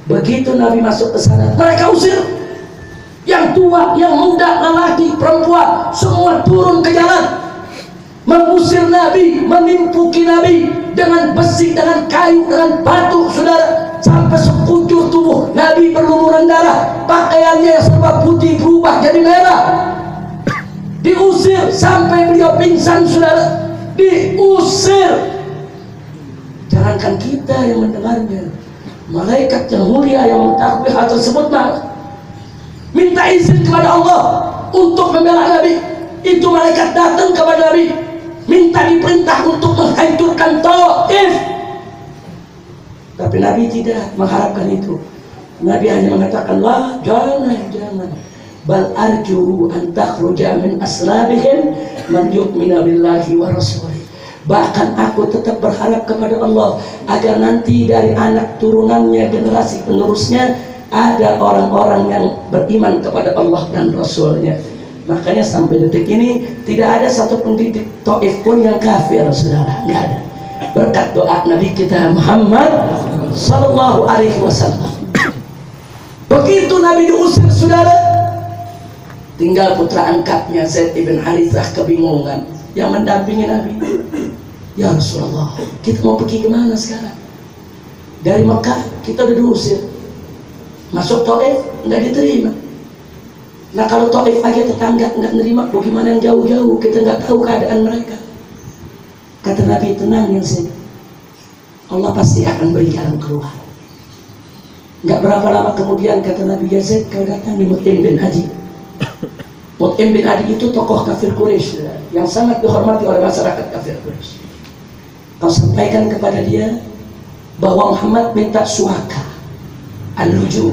Begitu Nabi masuk ke sana, mereka usir. Yang tua, yang muda, lelaki, perempuan, semua turun ke jalan. Mengusir Nabi, menimpuki Nabi dengan besi, dengan kayu, dengan batu, saudara. Sampai sekujur tubuh Nabi berlumuran darah. Pakaiannya yang serba putih berubah jadi merah. Diusir sampai beliau pingsan, saudara. Diusir. Jangankan kita yang mendengarnya. Malaikat yang mulia yang mengetahui hal tersebut malah minta izin kepada Allah untuk membela Nabi. Itu malaikat datang kepada Nabi. Minta diperintah untuk menghancurkan Taif. Tapi Nabi tidak mengharapkan itu. Nabi hanya mengatakan lah jangan jangan bal arju an takhruja min aslabihim man yu'minu billahi wa rasulih Bahkan aku tetap berharap kepada Allah agar nanti dari anak turunannya generasi penerusnya ada orang-orang yang beriman kepada Allah dan Rasulnya. Makanya sampai detik ini tidak ada satu pendidik Taif pun yang kafir, saudara. Tidak ada. Berkat doa Nabi kita Muhammad Sallallahu Alaihi Wasallam. Begitu Nabi diusir, saudara, tinggal putra angkatnya Zaid ibn Harithah kebingungan yang mendampingi Nabi. Ya Rasulullah, kita mau pergi ke mana sekarang? Dari Mekah kita udah diusir. Masuk Taif nggak diterima. Nah kalau Taif aja tetangga nggak nerima, bagaimana yang jauh-jauh? Kita nggak tahu keadaan mereka. Kata Nabi tenang yang sini. Allah pasti akan beri jalan keluar. Nggak berapa lama kemudian kata Nabi Yazid kau datang di Mutim bin Adi. Mutim bin Adi itu tokoh kafir Quraisy yang sangat dihormati oleh masyarakat kafir Quraisy. Kau sampaikan kepada dia bahwa Muhammad minta suaka al-luju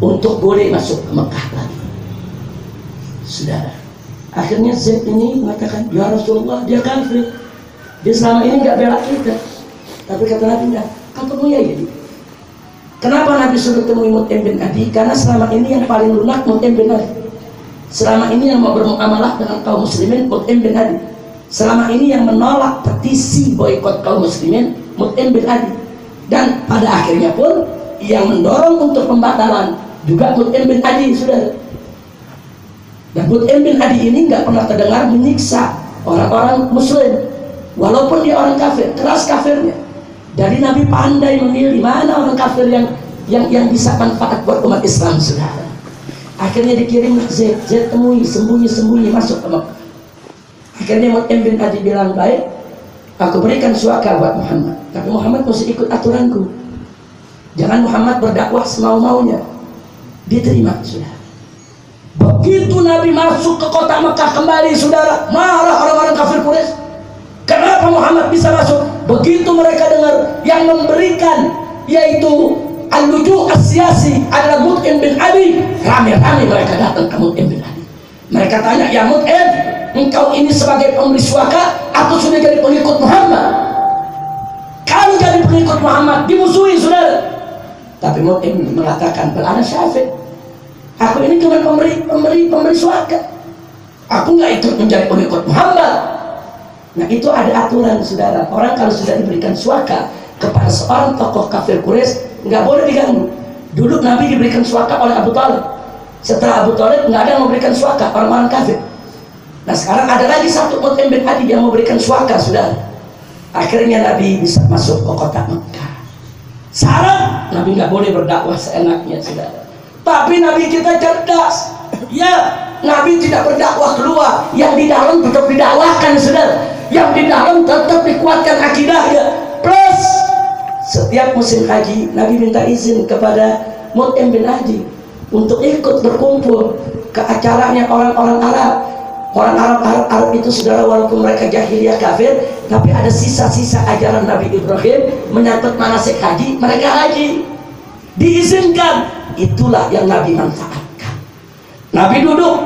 untuk boleh masuk ke Mekah lagi. Saudara, akhirnya Zaid ini mengatakan, Ya Rasulullah, dia kafir. Dia selama ini nggak bela kita. Tapi kata Nabi, enggak, kau temui aja dia. Kenapa Nabi suruh temui Mut'im bin Adi? Karena selama ini yang paling lunak Mut'im bin Adi. Selama ini yang mau bermuamalah dengan kaum muslimin Mut'im bin Adi. Selama ini yang menolak petisi boykot kaum muslimin Mut'im bin Adi. Dan pada akhirnya pun yang mendorong untuk pembatalan juga Mut'im bin Adi sudah. Dan Mut'im bin Adi ini nggak pernah terdengar menyiksa orang-orang muslim walaupun dia orang kafir, keras kafirnya. Jadi Nabi pandai memilih mana orang kafir yang yang yang bisa manfaat buat umat Islam saudara. Akhirnya dikirim Zaid, Zaid temui sembunyi-sembunyi masuk ke Mekah. Akhirnya Mut'im bin Adi bilang baik, aku berikan suaka buat Muhammad. Tapi Muhammad mesti ikut aturanku. Jangan Muhammad berdakwah semau-maunya. Diterima sudah. Begitu Nabi masuk ke kota Mekah kembali saudara, marah orang-orang kafir Quraisy. Kenapa Muhammad bisa masuk? Begitu mereka dengar yang memberikan yaitu Al-Luju Asyasi adalah Mut'im bin Ali. Rame-rame mereka datang ke Mut'im bin Ali. Mereka tanya, ya Mut'im, engkau ini sebagai pemberi suaka atau sudah jadi pengikut Muhammad? Kalau jadi pengikut Muhammad, dimusuhi saudara. Tapi Mut'im mengatakan, belana syafiq. Aku ini cuma pemberi pemberi pemberi suaka. Aku nggak ikut menjadi pengikut Muhammad. Nah itu ada aturan saudara. Orang kalau sudah diberikan suaka kepada seorang tokoh kafir Quraisy nggak boleh diganggu. Dulu Nabi diberikan suaka oleh Abu Talib. Setelah Abu Talib nggak ada yang memberikan suaka orang-orang kafir. Nah sekarang ada lagi satu Mut'im bin Adi yang memberikan suaka saudara. Akhirnya Nabi bisa masuk ke kota Mekah. Syarat Nabi nggak boleh berdakwah seenaknya saudara. Tapi Nabi kita cerdas. Ya, Nabi tidak berdakwah keluar, yang di dalam tetap didakwahkan saudara yang di dalam tetap dikuatkan akidahnya plus setiap musim haji Nabi minta izin kepada Mut'im bin Adi untuk ikut berkumpul ke acaranya orang-orang Arab. Orang Arab, Arab Arab itu saudara walaupun mereka jahiliyah kafir tapi ada sisa-sisa ajaran Nabi Ibrahim menyangkut manasik haji mereka haji. Diizinkan. Itulah yang Nabi manfaatkan. Nabi duduk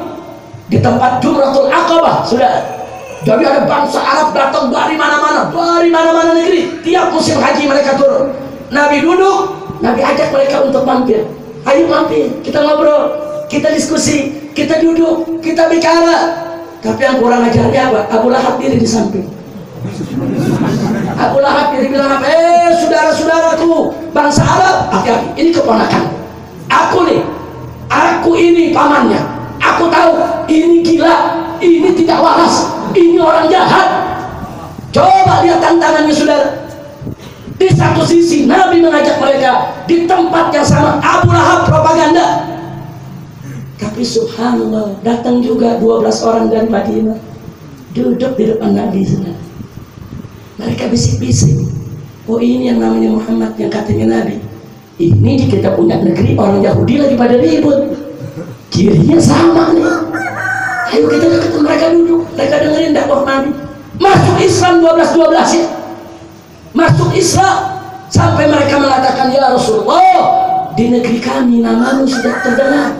di tempat Jumratul Aqabah sudah jadi ada bangsa Arab datang dari mana-mana, dari mana-mana negeri. Tiap musim haji mereka turun. Nabi duduk, Nabi ajak mereka untuk mampir. Ayo mampir, kita ngobrol, kita diskusi, kita duduk, kita bicara. Tapi yang kurang ajarnya apa? Abu Lahab diri di samping. Abu Lahab diri bilang apa? Eh, saudara-saudaraku, bangsa Arab, hati-hati, ini keponakan. Aku nih, aku ini pamannya. Aku tahu ini gila, ini tidak waras, ini orang jahat. Coba lihat tantangannya saudara. Di satu sisi Nabi mengajak mereka di tempat yang sama Abu Lahab propaganda. Tapi subhanallah datang juga 12 orang dari Madinah. Duduk di depan Nabi saudara. Mereka bisik-bisik. Oh ini yang namanya Muhammad yang katanya Nabi. Ini kita punya negeri orang Yahudi lagi pada ribut. Cirinya sama nih ayo kita dekat mereka duduk mereka dengerin dakwah Nabi masuk Islam 12-12 ya. Masuk Islam. Sampai mereka mengatakan ya Rasulullah di negeri kami namamu sudah terdengar.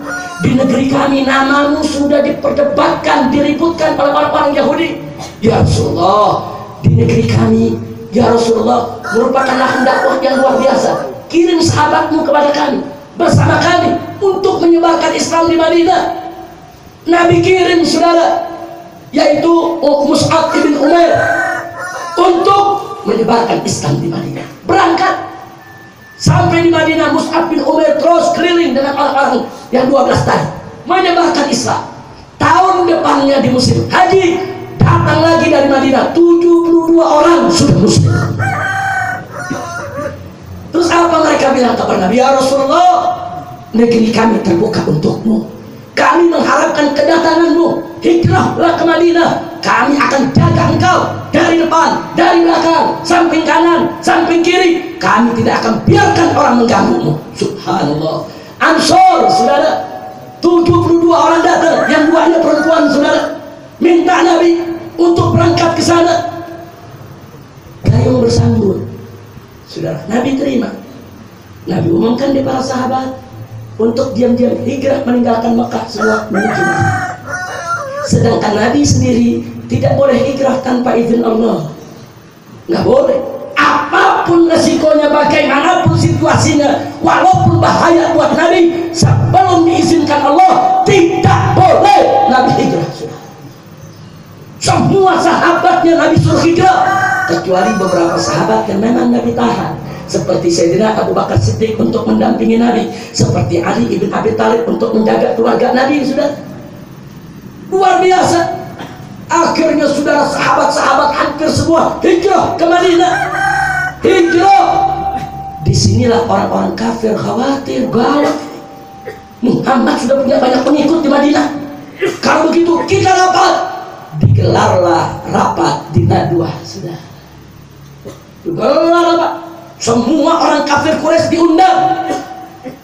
Di negeri kami namamu sudah diperdebatkan diributkan oleh orang-orang Yahudi. Ya Rasulullah di negeri kami ya Rasulullah merupakan lahan dakwah yang luar biasa. Kirim sahabatmu kepada kami bersama kami untuk menyebarkan Islam di Madinah Nabi kirim saudara yaitu Mus'ab ibn Umair untuk menyebarkan Islam di Madinah. Berangkat. Sampai di Madinah Mus'ab bin Umair terus keliling dengan orang-orang yang 12 tadi. Menyebarkan Islam. Tahun depannya di musim haji datang lagi dari Madinah. 72 orang sudah muslim. Terus apa mereka bilang kepada Nabi? Ya Rasulullah negeri kami terbuka untukmu kami mengharapkan kedatanganmu hijrahlah ke Madinah kami akan jaga engkau dari depan, dari belakang, samping kanan, samping kiri. Kami tidak akan biarkan orang mengganggumu. Subhanallah. Ansor, saudara. 72 orang datang, yang duanya perempuan, saudara. Minta Nabi untuk berangkat ke sana. Gayung bersambut. Saudara, Nabi terima. Nabi umumkan di para sahabat untuk diam-diam hijrah meninggalkan Mekah semua menuju. Sedangkan Nabi sendiri tidak boleh hijrah tanpa izin Allah. Nggak boleh. Apa pun resikonya, bagaimanapun situasinya, walaupun bahaya buat Nabi, sebelum diizinkan Allah, tidak boleh Nabi hijrah. Semua sahabatnya Nabi suruh hijrah, kecuali beberapa sahabat yang memang Nabi tahan seperti Sayyidina Abu Bakar Siddiq untuk mendampingi Nabi. Seperti Ali ibn Abi Thalib untuk menjaga keluarga Nabi sudah. Luar biasa. Akhirnya saudara sahabat-sahabat hampir semua hijrah ke Madinah. Hijrah. Di sinilah orang-orang kafir khawatir gawat. Muhammad sudah punya banyak pengikut di Madinah. Kalau begitu kita rapat. Digelarlah rapat di Nadwah sudah. Digelar rapat semua orang kafir Quraisy diundang.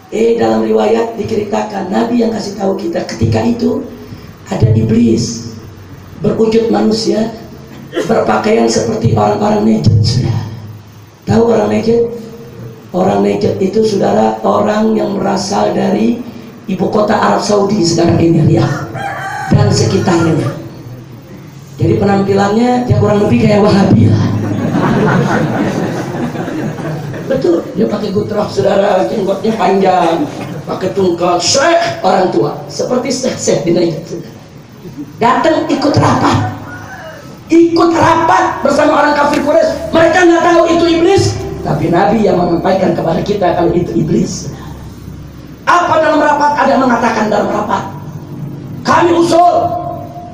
Eh dalam riwayat diceritakan Nabi yang kasih tahu kita ketika itu ada iblis berwujud manusia berpakaian seperti orang-orang Najd. Sudah tahu orang Najd? Orang Najd itu saudara orang yang berasal dari ibu kota Arab Saudi sekarang ini ya dan sekitarnya. Jadi penampilannya ya kurang lebih kayak Wahabi lah betul dia pakai gutrah saudara jenggotnya panjang pakai tungkal syekh orang tua. Seperti syekh-syekh di Najd datang ikut rapat. Ikut rapat bersama orang kafir Quraisy. Mereka nggak tahu itu iblis. Tapi Nabi yang menyampaikan kepada kita kalau itu iblis. Apa dalam rapat? Ada yang mengatakan dalam rapat. Kami usul.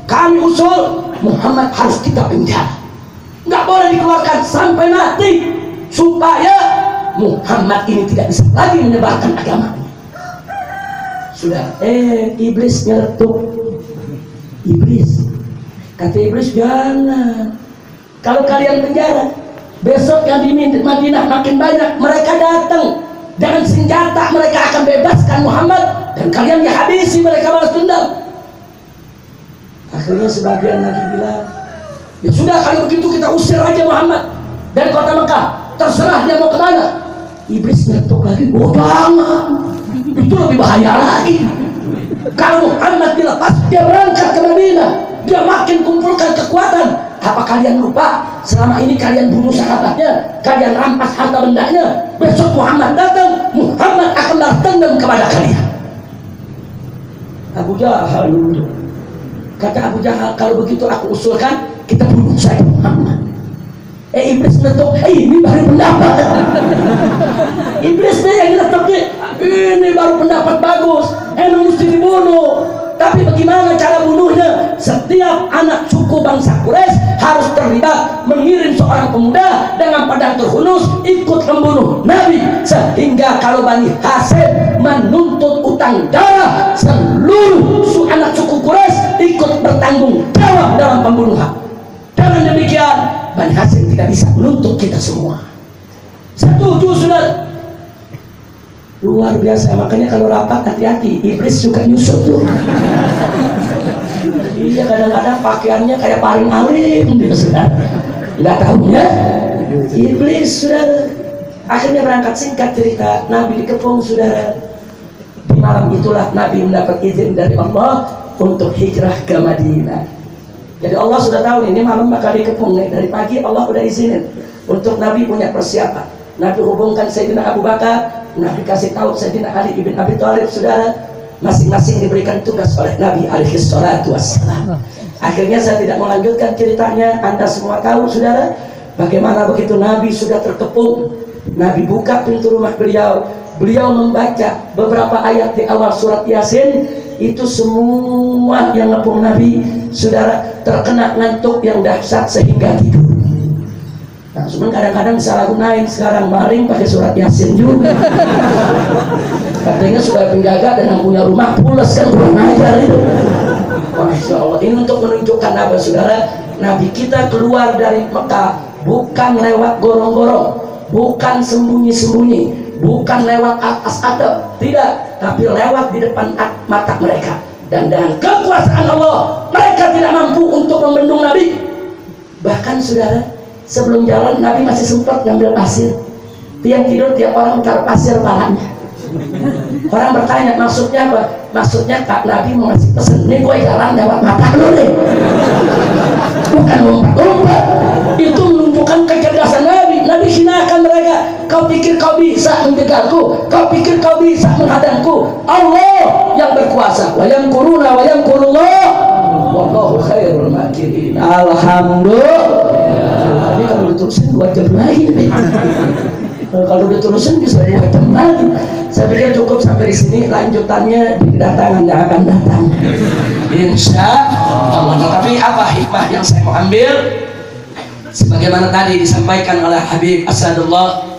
Kami usul. Muhammad harus kita penjara. Nggak boleh dikeluarkan sampai mati. Supaya Muhammad ini tidak bisa lagi menyebarkan agama. Sudah eh iblis nyeletuk. Iblis. Kata iblis jangan. Kalau kalian penjara besok yang di Madinah makin banyak mereka datang. Dengan senjata mereka akan bebaskan Muhammad dan kalian ya habisi mereka balas dendam. Akhirnya sebagian lagi bilang ya sudah kalau begitu kita usir aja Muhammad dari kota Mekah. Terserah dia mau ke mana iblis ngetuk lagi jangan itu lebih bahaya lagi kalau Muhammad dilepas, dia berangkat ke Madinah. Dia makin kumpulkan kekuatan. Apa kalian lupa selama ini kalian bunuh sahabatnya, kalian rampas harta bendanya. Besok Muhammad datang, Muhammad akan bertendang kepada kalian. Abu Jahal Kata Abu Jahal, kalau begitu aku usulkan, kita bunuh saja Muhammad. Eh iblis ngetuk, eh ini baru pendapat. Iblisnya yang ngetuknya, ini baru pendapat bagus. Emang mesti dibunuh. Tapi bagaimana cara bunuhnya? Setiap anak suku bangsa Quraisy harus terlibat mengirim seorang pemuda dengan pedang terhunus ikut membunuh Nabi. Sehingga kalau Bani Hasim menuntut utang darah seluruh anak suku Quraisy ikut bertanggung jawab dalam pembunuhan. Dengan demikian Bani Hasim tidak bisa menuntut kita semua. Setuju sudah luar biasa. Makanya kalau rapat hati-hati. Iblis juga nyusup tuh. Iya kadang-kadang pakaiannya kayak paling alim dia sudah nggak tahunya iblis sudah akhirnya berangkat singkat cerita. Nabi dikepung saudara. Di malam itulah Nabi mendapat izin dari Allah untuk hijrah ke Madinah jadi Allah sudah tahu ini malam bakal dikepung nih. Dari pagi Allah udah izinin untuk Nabi punya persiapan. Nabi hubungkan Sayyidina Abu Bakar Nabi kasih tahu Sayyidina Ali ibn Abi Thalib saudara masing-masing diberikan tugas oleh Nabi alaihi salatu wassalam. Akhirnya saya tidak melanjutkan ceritanya anda semua tahu saudara bagaimana begitu Nabi sudah terkepung. Nabi buka pintu rumah beliau. Beliau membaca beberapa ayat di awal surat Yasin itu semua yang ngepung Nabi saudara terkena ngantuk yang dahsyat sehingga tidur Nah, cuman kadang-kadang salah gunain sekarang maling pakai surat yasin juga. [LAUGHS] Katanya supaya penjaga dan yang punya rumah pulas kan kurang ajar itu. Masya Allah ini untuk menunjukkan apa saudara Nabi kita keluar dari Mekah bukan lewat gorong-gorong bukan sembunyi-sembunyi bukan lewat atas atap tidak tapi lewat di depan mata mereka. Dan dengan kekuasaan Allah mereka tidak mampu untuk membendung Nabi. Bahkan saudara sebelum jalan Nabi masih sempat ngambil pasir. Tiap tidur tiap orang taruh pasir palanya. Orang bertanya maksudnya apa? Maksudnya Kak Nabi mau ngasih pesan ini gue jalan lewat mata lu nih. Bukan lompat-lompat. Itu menunjukkan kecerdasan Nabi Nabi hinakan mereka kau pikir kau bisa menjegalku kau pikir kau bisa menghadangku? Allah yang berkuasa. Wayang kuruna wayang kurullah wallahu khairul makirin. Alhamdulillah. Ini kalau diterusin dua jam lagi. Kalau diterusin bisa dua jam lagi. Saya pikir cukup sampai di sini. Lanjutannya di kedatangan yang akan datang. Insya Allah. Tetapi apa hikmah yang saya mau ambil sebagaimana tadi disampaikan oleh Habib Asadullah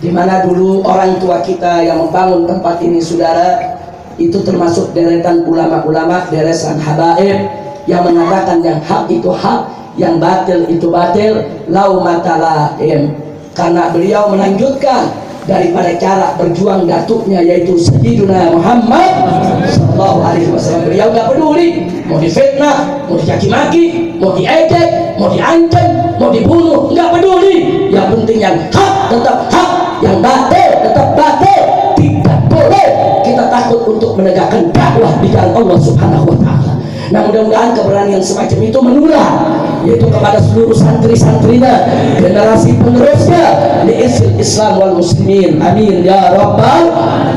di mana dulu orang tua kita yang membangun tempat ini saudara itu termasuk deretan ulama-ulama deresan habaib yang mengatakan yang hak itu hak yang batil itu batil lau matala karena beliau melanjutkan daripada cara berjuang datuknya yaitu Sayyiduna Muhammad Sallallahu Alaihi Wasallam. Beliau nggak peduli mau difitnah mau dicaci maki mau diejek mau diancam mau dibunuh nggak peduli. Yang penting yang hak tetap hak yang batil tetap batil. Tidak boleh kita takut untuk menegakkan dakwah di jalan Allah Subhanahu Wa Taala nah mudah-mudahan keberanian semacam itu menular yaitu kepada seluruh santri-santrinya generasi penerusnya di Islam wal muslimin. Amin. Ya rabbal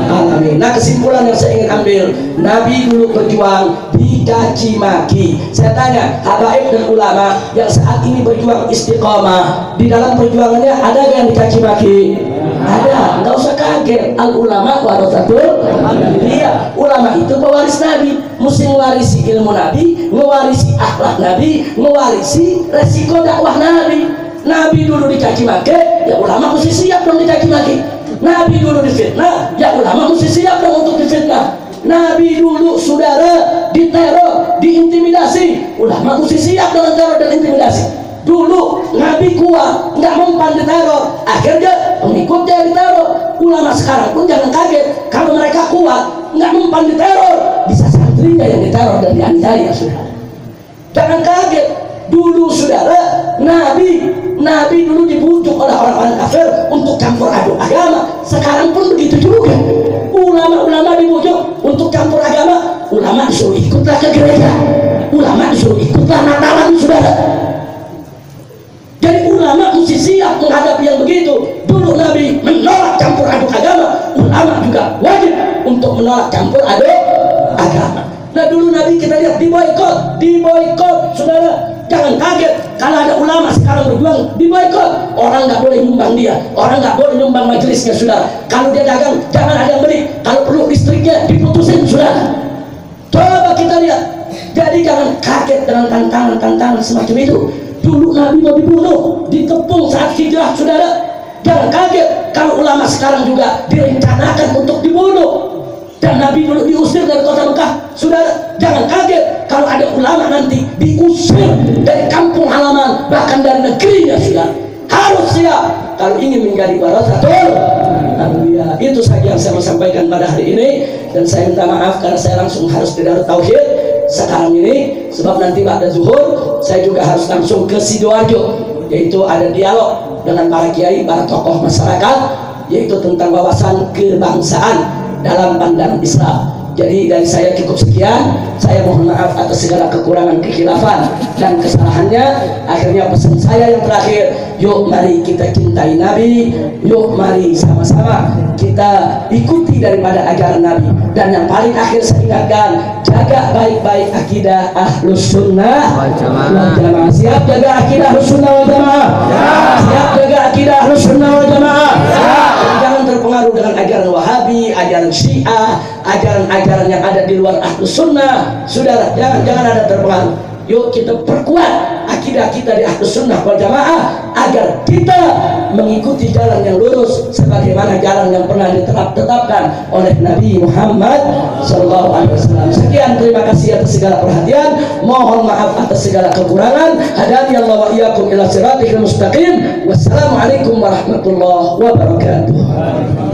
alamin. Nah kesimpulan yang saya ingin ambil Nabi dulu berjuang dicaci maki saya tanya habaib dan ulama yang saat ini berjuang istiqomah di dalam perjuangannya ada yang dicaci maki ada nggak usah kaget. Al ulama warasatul iya ulama itu pewaris nabi. Mesti mewarisi ilmu nabi mewarisi akhlak nabi mewarisi resiko dakwah nabi. Nabi dulu dicaci maki ya ulama mesti siap dong dicaci maki. Nabi dulu difitnah ya ulama mesti siap dong untuk difitnah. Nabi dulu saudara diteror, diintimidasi. Ulama mesti siap dengan teror dan intimidasi dulu Nabi kuat nggak mempan diteror akhirnya pengikutnya diteror. Ulama sekarang pun jangan kaget. Kalau mereka kuat nggak mempan diteror bisa santrinya yang diteror dan dianiaya saudara. Jangan kaget. Dulu saudara Nabi Nabi dulu dibujuk oleh orang-orang kafir untuk campur aduk agama. Sekarang pun begitu juga. Ulama-ulama dibujuk untuk campur agama. Ulama disuruh ikutlah ke gereja. Ulama disuruh ikutlah natalan saudara jadi ulama mesti siap menghadapi yang begitu. Dulu Nabi menolak campur aduk agama, ulama juga wajib untuk menolak campur aduk agama. Nah dulu Nabi kita lihat di boykot, di boykot, saudara. Jangan kaget kalau ada ulama sekarang berjuang di boykot. Orang nggak boleh nyumbang dia, orang nggak boleh nyumbang majelisnya, saudara. Kalau dia dagang, jangan ada yang beli. Kalau perlu listriknya diputusin, saudara. Coba kita lihat. Jadi jangan kaget dengan tantangan-tantangan semacam itu dulu Nabi mau dibunuh dikepung saat hijrah saudara. Jangan kaget kalau ulama sekarang juga direncanakan untuk dibunuh. Dan Nabi dulu diusir dari kota Mekah saudara. Jangan kaget kalau ada ulama nanti diusir dari kampung halaman bahkan dari negerinya saudara. Harus siap. Kalau ingin menjadi warasatul Nabi itu saja yang saya mau sampaikan pada hari ini. Dan saya minta maaf karena saya langsung harus di Darut Tauhid sekarang ini sebab nanti pada zuhur saya juga harus langsung ke Sidoarjo yaitu ada dialog dengan para kiai, para tokoh masyarakat yaitu tentang wawasan kebangsaan dalam pandangan Islam jadi dari saya cukup sekian. Saya mohon maaf atas segala kekurangan kekhilafan dan kesalahannya. Akhirnya pesan saya yang terakhir, yuk mari kita cintai Nabi, yuk mari sama-sama kita ikuti daripada ajaran Nabi. Dan yang paling akhir saya ingatkan, jaga baik-baik akidah ahlus sunnah wal jamaah. Siap jaga akidah ahlus sunnah wal jamaah. Siap jaga akidah ahlus sunnah wal jamaah. Jangan terpengaruh dengan ajaran Wahabi, ajaran Syiah, ajaran-ajaran yang ada di luar ahlus sunnah. Saudara, jangan jangan ada terpengaruh. Yuk kita perkuat akidah kita di ahlus sunnah wal jamaah agar kita mengikuti jalan yang lurus sebagaimana jalan yang pernah ditetapkan oleh Nabi Muhammad Sallallahu Alaihi Wasallam. Sekian terima kasih atas segala perhatian. Mohon maaf atas segala kekurangan. Hadani Allah wa iyyakum ila siratil mustaqim. Wassalamualaikum warahmatullahi wabarakatuh.